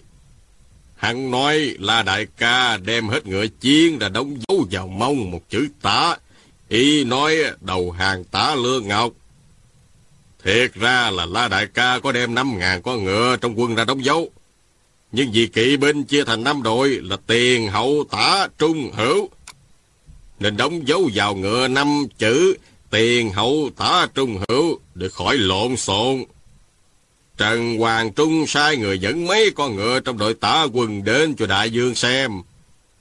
Hắn nói La Đại ca đem hết ngựa chiến đã đóng dấu vào mông một chữ tả. Ý nói đầu hàng tả lương ngọc. Thiệt ra là La Đại ca có đem năm ngàn con ngựa trong quân ra đóng dấu. Nhưng vì kỵ binh chia thành năm đội là tiền, hậu, tả, trung, hữu. Nên đóng dấu vào ngựa năm chữ tiền, hậu, tả, trung, hữu để khỏi lộn xộn. Trần Hoàng Trung sai người dẫn mấy con ngựa trong đội tả quân đến cho đại dương xem.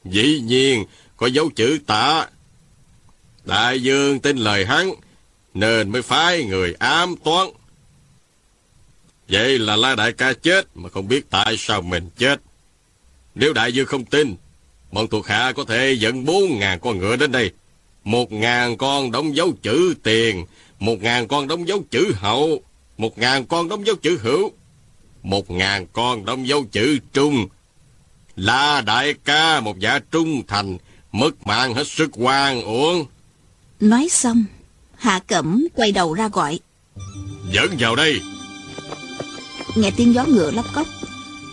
Dĩ nhiên, có dấu chữ tả. Đại dương tin lời hắn, nên mới phái người ám toán. Vậy là La Đại ca chết mà không biết tại sao mình chết. Nếu đại dương không tin, bọn thuộc hạ có thể dẫn bốn ngàn con ngựa đến đây. Một ngàn con đóng dấu chữ tiền, một ngàn con đóng dấu chữ hậu, một ngàn con đóng dấu chữ hữu, một ngàn con đóng dấu chữ trung. La Đại ca một giả trung thành, mất mạng hết sức quan uổng. Nói xong, Hạ Cẩm quay đầu ra gọi. Dẫn vào đây. Nghe tiếng gió ngựa lóc cốc,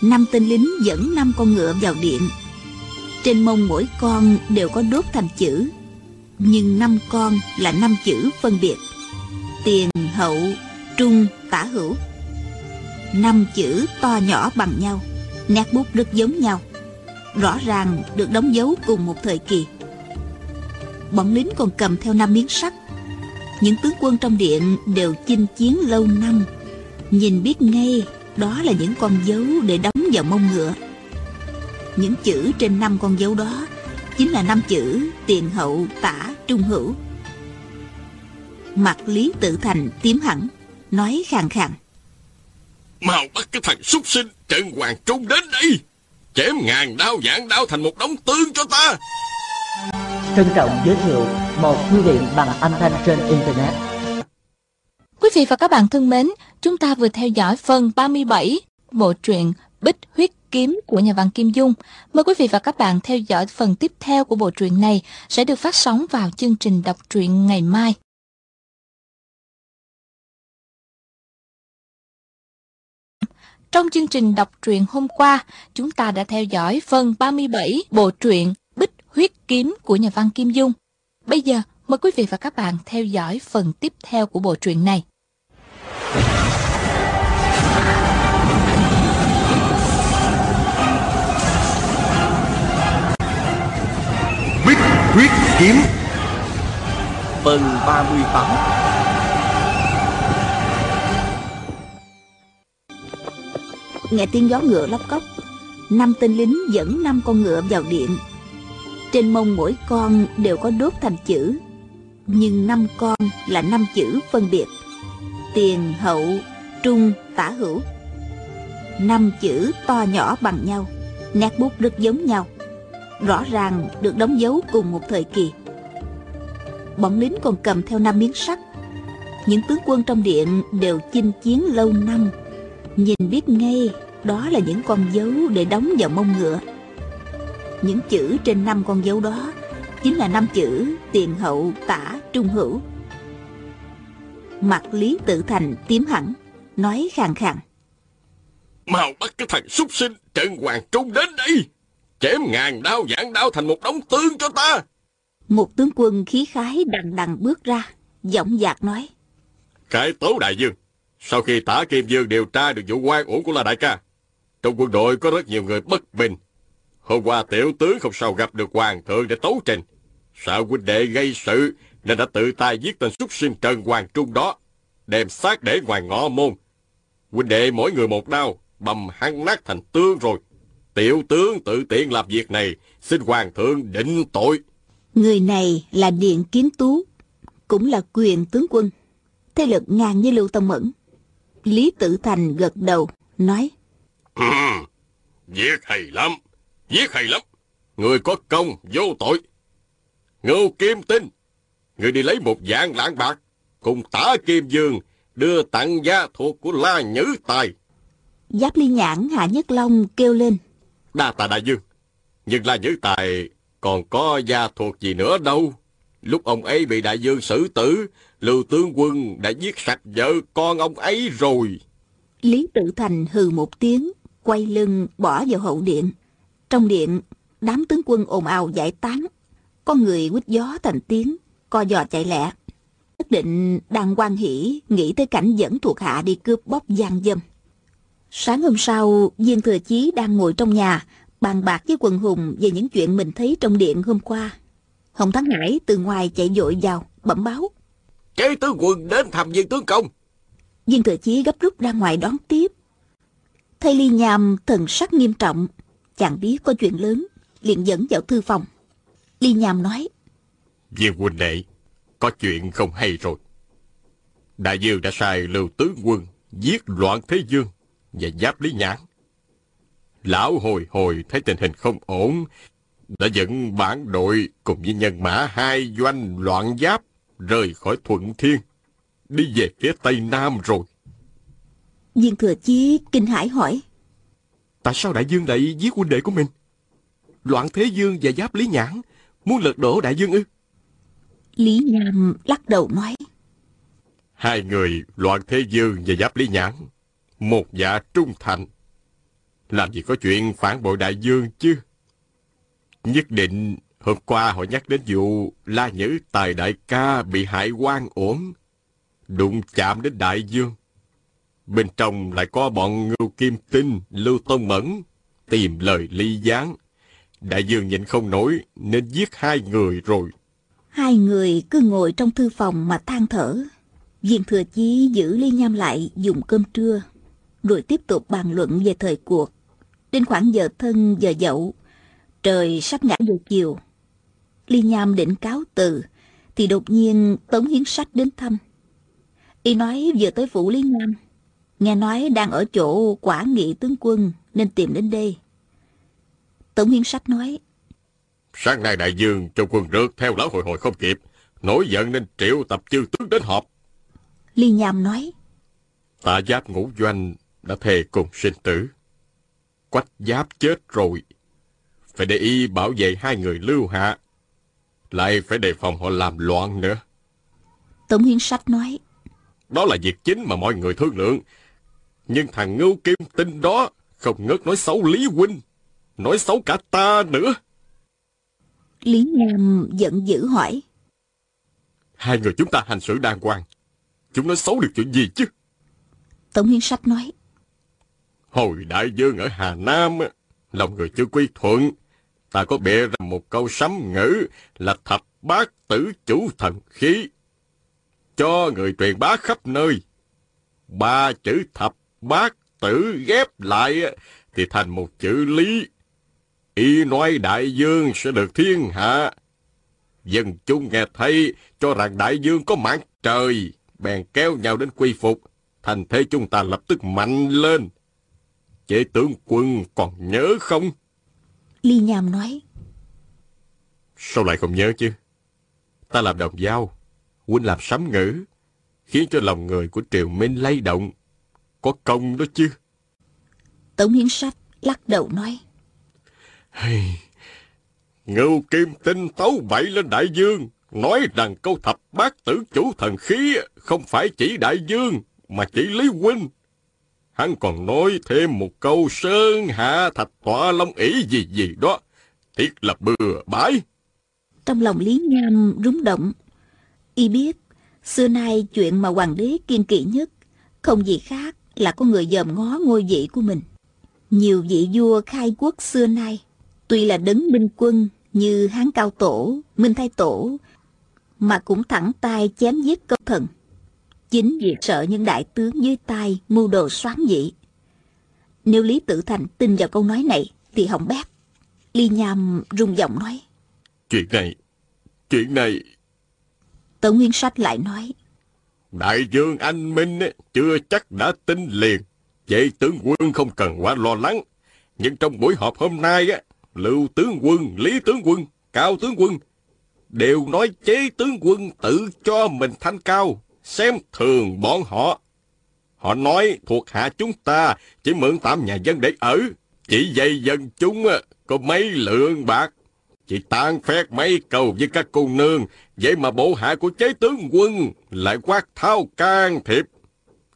năm tên lính dẫn năm con ngựa vào điện. Trên mông mỗi con đều có đốt thành chữ, nhưng năm con là năm chữ phân biệt. Tiền, hậu, trung, tả hữu. Năm chữ to nhỏ bằng nhau, nét bút rất giống nhau. Rõ ràng được đóng dấu cùng một thời kỳ. Bọn lính còn cầm theo năm miếng sắt những tướng quân trong điện đều chinh chiến lâu năm Nhìn biết ngay đó là những con dấu để đóng vào mông ngựa. Những chữ trên năm con dấu đó chính là năm chữ tiền hậu tả trung hữu. Mặt Lý Tự Thành tím hẳn, nói khàn khàn. Mau bắt cái thằng súc sinh Trần Hoàng Trung đến đây. Chém ngàn đao giảng đao thành một đống tương cho ta. Trân trọng giới thiệu một thư viện bằng âm thanh trên Internet. Quý vị và các bạn thân mến, chúng ta vừa theo dõi phần 37 bộ truyện Bích Huyết Kiếm của nhà văn Kim Dung. Mời quý vị và các bạn theo dõi phần tiếp theo của bộ truyện này sẽ được phát sóng vào chương trình đọc truyện ngày mai. Trong chương trình đọc truyện hôm qua, chúng ta đã theo dõi phần 37 bộ truyện Bích Huyết Kiếm của nhà văn Kim Dung. Bây giờ, mời quý vị và các bạn theo dõi phần tiếp theo của bộ truyện này. Bích huyết kiếm. Phần 38 Nghe tiếng gió ngựa lóc cốc Năm tên lính dẫn năm con ngựa vào điện. Trên mông mỗi con đều có đốt thành chữ nhưng năm con là năm chữ phân biệt. Tiền, hậu, trung, tả hữu. Năm chữ to nhỏ bằng nhau Nét bút rất giống nhau Rõ ràng được đóng dấu cùng một thời kỳ. Bọn lính còn cầm theo năm miếng sắt. Những tướng quân trong điện đều chinh chiến lâu năm. Nhìn biết ngay đó là những con dấu để đóng vào mông ngựa. Những chữ trên năm con dấu đó Chính là năm chữ tiền hậu tả trung hữu Mặt Lý Tự Thành tím hẳn Nói khàn khàn Mau bắt cái thằng súc sinh Trần Hoàng Trung đến đây. Chém ngàn đao giảng đao thành một đống tương cho ta. Một tướng quân khí khái đằng đằng bước ra Giọng dạc nói Cái tấu đại dương. Sau khi tả Kim Dương điều tra được vụ quan uổng của La Đại ca, trong quân đội có rất nhiều người bất bình. Hôm qua tiểu tướng không sao gặp được hoàng thượng để tấu trình. Sợ huynh đệ gây sự nên đã tự tay giết tên súc sinh Trần Hoàng Trung đó, đem xác để ngoài ngõ môn. Huynh đệ mỗi người một đao, bầm hăng nát thành tương rồi. Tiểu tướng tự tiện làm việc này, xin hoàng thượng định tội. Người này là Điện Kiến Tú Cũng là quyền tướng quân Thế lực ngang như Lưu Tông Mẫn Lý Tự Thành gật đầu Nói Ừ, giết hay lắm, giết hay lắm. Người có công, vô tội. Ngưu Kim Tinh, người đi lấy một dạng lạng bạc, cùng tả Kim Dương, đưa tặng gia thuộc của La Nhữ Tài. Giáp Ly Nhãn Hạ Nhất Long kêu lên Đa tạ đại dương. Nhưng La Nhữ Tài còn có gia thuộc gì nữa đâu. Lúc ông ấy bị đại dương xử tử, Lưu Tướng Quân đã giết sạch vợ con ông ấy rồi. Lý Tự Thành hừ một tiếng Quay lưng bỏ vào hậu điện Trong điện Đám tướng quân ồn ào giải tán Có người quýt gió thành tiếng Co giò chạy lẹ Nhất định đang quan hỷ Nghĩ tới cảnh dẫn thuộc hạ đi cướp bóc gian dâm Sáng hôm sau Viên Thừa Chí đang ngồi trong nhà Bàn bạc với quần hùng Về những chuyện mình thấy trong điện hôm qua Hồng Thắng Hải từ ngoài chạy vội vào Bẩm báo Kế tướng quân đến thăm viên tướng công. Viên Thừa Chí gấp rút ra ngoài đón tiếp. Thầy Ly Nham thần sắc nghiêm trọng, chàng biết có chuyện lớn, liền dẫn vào thư phòng. Ly Nham nói, Viên huynh đệ, có chuyện không hay rồi. Đại dương đã sai lưu tướng quân giết loạn thế dương và giáp lý nhãn. Lão hồi hồi thấy tình hình không ổn, đã dẫn bản đội cùng với nhân mã hai doanh loạn giáp rời khỏi Thuận Thiên, đi về phía Tây Nam rồi. Viên Thừa Chí kinh hãi hỏi, Tại sao đại dương lại giết huynh đệ của mình Loạn thế dương và giáp lý nhãn Muốn lật đổ đại dương ư Lý Nham lắc đầu nói, Hai người loạn thế dương và giáp lý nhãn, một dạ trung thành. Làm gì có chuyện phản bội đại dương chứ? Nhất định hôm qua họ nhắc đến vụ La Nhữ Tài Đại ca bị hại quan uổng, đụng chạm đến đại dương. Bên trong lại có bọn Ngưu Kim Tinh, Lưu Tông Mẫn, tìm lời ly gián. Đại dương nhịn không nổi nên giết hai người rồi hai người cứ ngồi trong thư phòng mà than thở. Viên thừa chí giữ ly nham lại dùng cơm trưa, rồi tiếp tục bàn luận về thời cuộc. Đến khoảng giờ thân giờ dậu, trời sắp ngã vào chiều. Ly nham định cáo từ, thì đột nhiên Tống Hiến Sách đến thăm. Y nói vừa tới phủ Lý Nam, nghe nói đang ở chỗ quả nghị tướng quân nên tìm đến đây. Tống Hiến Sách nói, Sáng nay đại dương cho quân rượt theo lão hồi hồi không kịp, nổi giận nên triệu tập chư tướng đến họp. Ly Nham nói, Tạ giáp ngũ doanh đã thề cùng sinh tử. Quách giáp chết rồi. Phải để y bảo vệ hai người lưu hạ. Lại phải đề phòng họ làm loạn nữa. Tống Hiến Sách nói, Đó là việc chính mà mọi người thương lượng. Nhưng thằng ngưu kim tinh đó không ngớt nói xấu Lý Huynh. Nói xấu cả ta nữa. Lý Nham giận dữ hỏi, Hai người chúng ta hành xử đàng hoàng. Chúng nói xấu được chuyện gì chứ? Tống Hiến Sách nói, Hồi đại dương ở Hà Nam, lòng người chưa quy thuận. Ta có bịa ra một câu sấm ngữ là thập bát tử chủ thần khí. Cho người truyền bá khắp nơi. Ba chữ thập bát tử ghép lại thì thành một chữ lý. Y nói đại dương sẽ được thiên hạ. Dân chúng nghe thấy cho rằng đại dương có mạng trời, bèn kéo nhau đến quy phục. Thành thế chúng ta lập tức mạnh lên. Chế tướng quân còn nhớ không? Ly Nham nói, Sao lại không nhớ chứ? Ta làm đồng dao, huynh làm sấm ngữ, khiến cho lòng người của triều minh lay động. Có công đó chứ. Tống Hiến Sách lắc đầu nói, Hey, Ngưu Kim Tinh tấu bậy lên đại dương, nói rằng câu thập bát tử chủ thần khí không phải chỉ đại dương, mà chỉ Lý Huynh. Hắn còn nói thêm một câu sơn hạ thạch tọa long ỷ gì gì đó. Thiệt là bừa bãi. Trong lòng Lý Nham rúng động. Y biết, xưa nay chuyện mà hoàng đế kiên kỵ nhất, không gì khác là có người dòm ngó ngôi vị của mình. Nhiều vị vua khai quốc xưa nay, tuy là đấng minh quân như Hán Cao Tổ, Minh Thái Tổ, mà cũng thẳng tay chém giết công thần. Chính vì sợ những đại tướng dưới tay mưu đồ xoán dị. Nếu Lý Tự Thành tin vào câu nói này, thì hỏng bét. Ly Nham rung giọng nói. Chuyện này, chuyện này, Tống Nguyên Sách lại nói, đại dương anh Minh chưa chắc đã tin liền. Vậy tướng quân không cần quá lo lắng. Nhưng trong buổi họp hôm nay, á, Lưu tướng quân, Lý tướng quân, Cao tướng quân đều nói chế tướng quân tự cho mình thanh cao, xem thường bọn họ. Họ nói thuộc hạ chúng ta chỉ mượn tạm nhà dân để ở, chỉ dây dân chúng à, có mấy lượng bạc. Chỉ tan phét mấy cầu với các cô nương, vậy mà bộ hạ của chế tướng quân lại quát thao can thiệp.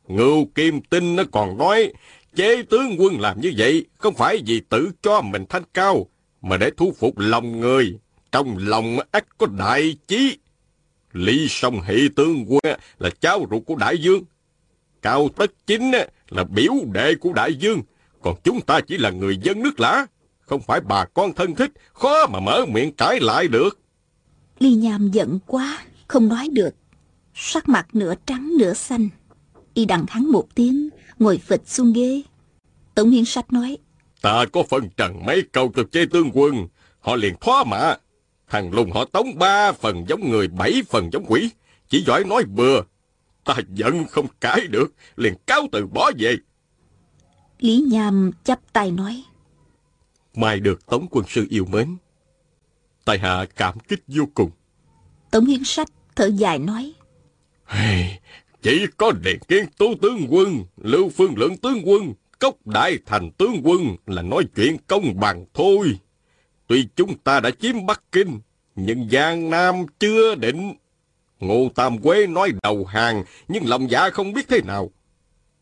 Ngưu Kim Tinh nó còn nói, chế tướng quân làm như vậy không phải vì tự cho mình thanh cao, mà để thu phục lòng người. Trong lòng ắt có đại chí. Lý song Hỷ tướng quân là cháu ruột của đại dương. Cao Tất Chính là biểu đệ của đại dương. Còn chúng ta chỉ là người dân nước lã. Không phải bà con thân thích, khó mà mở miệng cãi lại được. Ly Nham giận quá, không nói được. Sắc mặt nửa trắng nửa xanh. Y đằng hắn một tiếng, ngồi phịch xuống ghế. Tổng Hiến Sách nói, Ta có phần trần mấy câu cho chế tướng quân, họ liền thoá mạ. Thằng lùng họ tống ba phần giống người, bảy phần giống quỷ, chỉ giỏi nói bừa. Ta giận không cãi được, liền cáo từ bỏ về. Lý Nham chắp tay nói, Mai được Tống quân sư yêu mến. Tài hạ cảm kích vô cùng. Tổng Hiến Sách thở dài nói, Hey, chỉ có Điền Kiến Tú tướng quân, Lưu Phương Lượng tướng quân, Cốc Đại Thành tướng quân là nói chuyện công bằng thôi. Tuy chúng ta đã chiếm Bắc Kinh, nhưng Giang Nam chưa định. Ngô Tam Quế nói đầu hàng, nhưng lòng dạ không biết thế nào.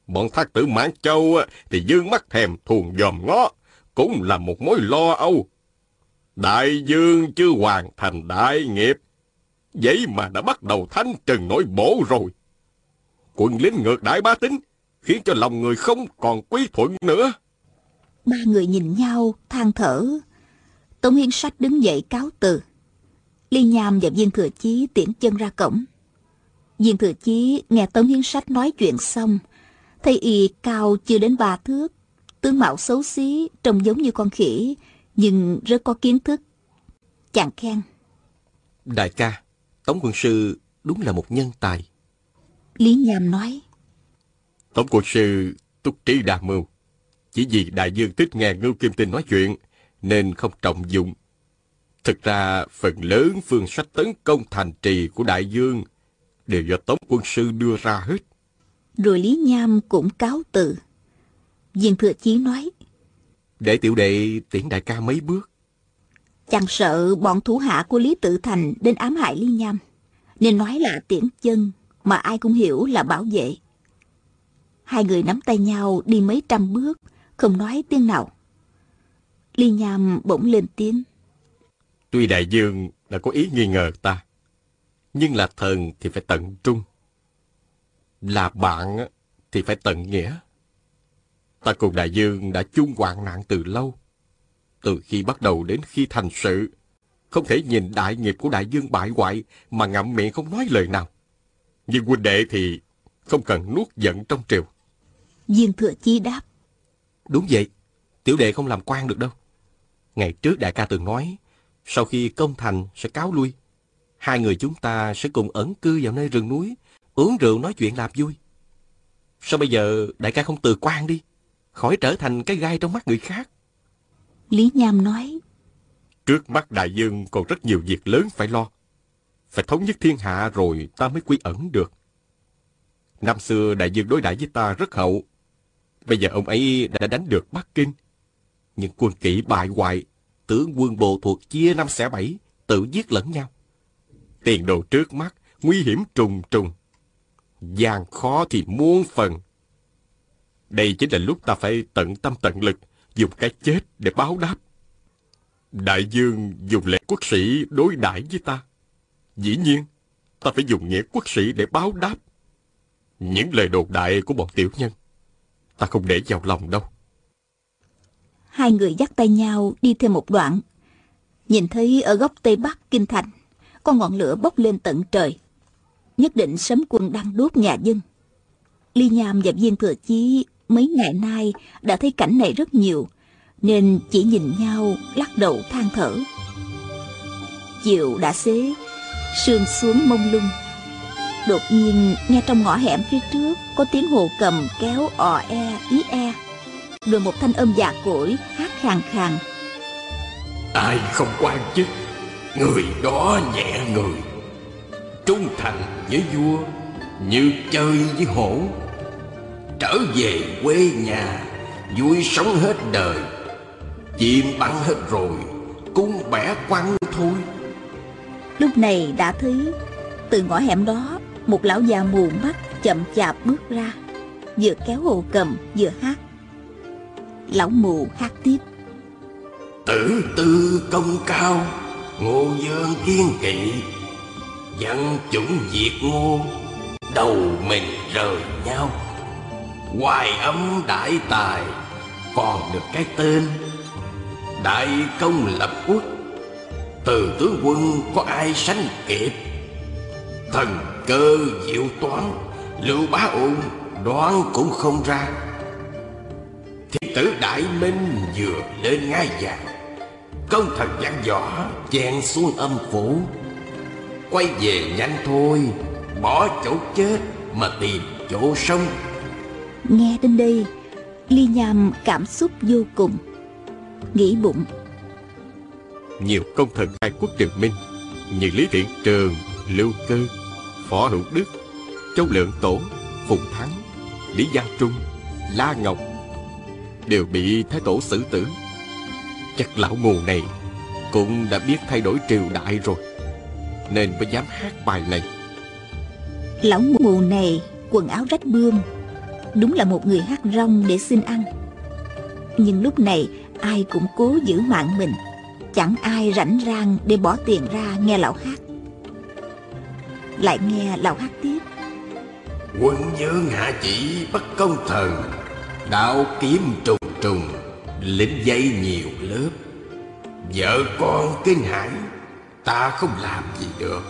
Bọn thác tử Mãn Châu thì dương mắt thèm thuồng dòm ngó, cũng là một mối lo âu. Đại dương chưa hoàn thành đại nghiệp, vậy mà đã bắt đầu thanh trừng nổi bổ rồi. Quân lính ngược đại bá tính, khiến cho lòng người không còn quý thuận nữa. ba người nhìn nhau, than thở. Tổng Hiến Sách đứng dậy cáo từ. Ly Nham và Viên Thừa Chí tiễn chân ra cổng. Viên Thừa Chí nghe Tống Hiến Sách nói chuyện xong, thấy y cao chưa đến ba thước, tướng mạo xấu xí, trông giống như con khỉ, nhưng rất có kiến thức. Chàng khen. Đại ca, Tống quân sư đúng là một nhân tài. Lý Nham nói. Tống quân sư túc trí đa mưu. Chỉ vì đại dương thích nghe Ngưu Kim Tinh nói chuyện, nên không trọng dụng. Thực ra, phần lớn phương sách tấn công thành trì của đại dương đều do Tống quân sư đưa ra hết. Rồi Lý Nham cũng cáo từ. Viên Thừa Chí nói. Để tiểu đệ tiễn đại ca mấy bước. Chàng sợ bọn thủ hạ của Lý Tự Thành đến ám hại Lý Nham. Nên nói là tiễn chân, mà ai cũng hiểu là bảo vệ. Hai người nắm tay nhau đi mấy trăm bước, không nói tiếng nào. Ly Nham bỗng lên tiếng. Tuy đại dương đã có ý nghi ngờ ta, nhưng là thần thì phải tận trung. Là bạn thì phải tận nghĩa. Ta cùng đại dương đã chung hoạn nạn từ lâu. Từ khi bắt đầu đến khi thành sự, không thể nhìn đại nghiệp của đại dương bại hoại mà ngậm miệng không nói lời nào. Nhưng huynh đệ thì không cần nuốt giận trong triều. Viên thừa chi đáp. Đúng vậy, tiểu đệ không làm quan được đâu. Ngày trước đại ca từng nói, sau khi công thành sẽ cáo lui. Hai người chúng ta sẽ cùng ẩn cư vào nơi rừng núi, uống rượu nói chuyện làm vui. Sao bây giờ đại ca không từ quan đi, khỏi trở thành cái gai trong mắt người khác? Lý Nham nói. Trước mắt đại dương còn rất nhiều việc lớn phải lo. Phải thống nhất thiên hạ rồi ta mới quy ẩn được. Năm xưa đại dương đối đãi với ta rất hậu. Bây giờ ông ấy đã đánh được Bắc Kinh. Nhưng quân kỵ bại hoại, tướng quân bộ thuộc chia năm xẻ bảy, tự giết lẫn nhau. Tiền đồ trước mắt, nguy hiểm trùng trùng. gian khó thì muôn phần. Đây chính là lúc ta phải tận tâm tận lực, dùng cái chết để báo đáp. Đại dương dùng lệ quốc sĩ đối đãi với ta. Dĩ nhiên, ta phải dùng nghĩa quốc sĩ để báo đáp. Những lời đồn đại của bọn tiểu nhân, ta không để vào lòng đâu. Hai người dắt tay nhau đi thêm một đoạn. Nhìn thấy ở góc tây bắc kinh thành, con ngọn lửa bốc lên tận trời. Nhất định sấm quân đang đốt nhà dân. Ly Nham và Viên Thừa Chí mấy ngày nay đã thấy cảnh này rất nhiều, nên chỉ nhìn nhau lắc đầu than thở. Chiều đã xế, sương xuống mông lung. Đột nhiên nghe trong ngõ hẻm phía trước có tiếng hồ cầm kéo ò e ý e. Rồi một thanh âm già cỗi hát khàn khàn. Ai không quan chức, người đó nhẹ người. Trung thành với vua như chơi với hổ. Trở về quê nhà, vui sống hết đời. Chim bắn hết rồi, cung bẻ quăng thôi. Lúc này đã thấy, từ ngõ hẻm đó, một lão già mù mắt chậm chạp bước ra, vừa kéo hồ cầm, vừa hát. Lão mù hát tiếp. Tử tư công cao, ngô dương kiên kỵ, dân chủng diệt ngô, đầu mình rời nhau. Hoài âm đại tài, còn được cái tên đại công lập quốc từ tướng quân có ai sánh kịp? Thần cơ diệu toán, lưu bá ôn đoán cũng không ra. Thiên tử đại minh vừa lên ngai vàng, công thần dặn dò chèn xuống âm phủ. Quay về nhanh thôi, bỏ chỗ chết mà tìm chỗ sống. Nghe đến đây, ly nham cảm xúc vô cùng, nghĩ bụng nhiều công thần khai quốc triều minh, như lý thiện trường, lưu cơ, phó hữu đức, châu lượng tổ, phùng thắng, lý gia trung, la ngọc, đều bị thái tổ xử tử. Chắc lão mù này cũng đã biết thay đổi triều đại rồi, nên mới dám hát bài này. Lão mù này quần áo rách bươm, đúng là một người hát rong để xin ăn. Nhưng lúc này ai cũng cố giữ mạng mình chẳng ai rảnh rang để bỏ tiền ra nghe lão hát. Lại nghe lão hát tiếp. Quân dương hạ chỉ bất công thần, đạo kiếm trùng trùng, lính dây nhiều lớp. Vợ con kinh hãi, ta không làm gì được.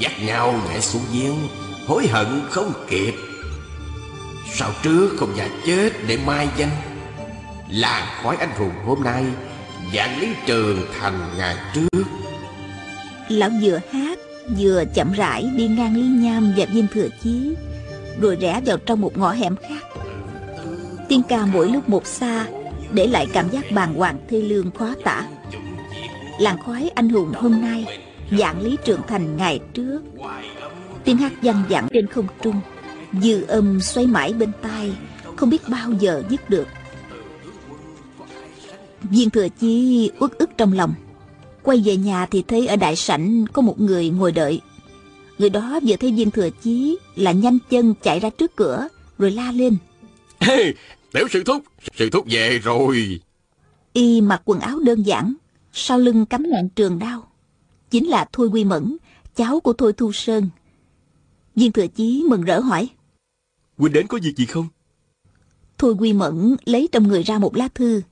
Dắt nhau nhảy xuống giếng, Hối hận không kịp. Sao trước không già chết để mai danh? Làng khói anh hùng hôm nay Dạng lý trường thành ngày trước. Lão vừa hát, Vừa chậm rãi đi ngang Lý Nham và viên thừa chí, Rồi rẽ vào trong một ngõ hẻm khác. Tiếng ca mỗi lúc một xa, Để lại cảm giác bàng hoàng thê lương khó tả. Làng khói anh hùng hôm nay Dạng lý trường thành ngày trước. Tiếng hát văng vẳng trên không trung, Dư âm xoay mãi bên tai, Không biết bao giờ dứt được. Viên thừa chí uất ức trong lòng. Quay về nhà thì thấy ở đại sảnh Có một người ngồi đợi. Người đó vừa thấy viên thừa chí Là nhanh chân chạy ra trước cửa Rồi la lên. Ê, tiểu sư thúc, sư thúc về rồi. Y mặc quần áo đơn giản Sau lưng cắm ngọn trường đao. Chính là Thôi Quy Mẫn Cháu của Thôi Thu Sơn. Viên thừa chí mừng rỡ hỏi. Huynh đến có việc gì không? Thôi Quy Mẫn lấy trong người ra một lá thư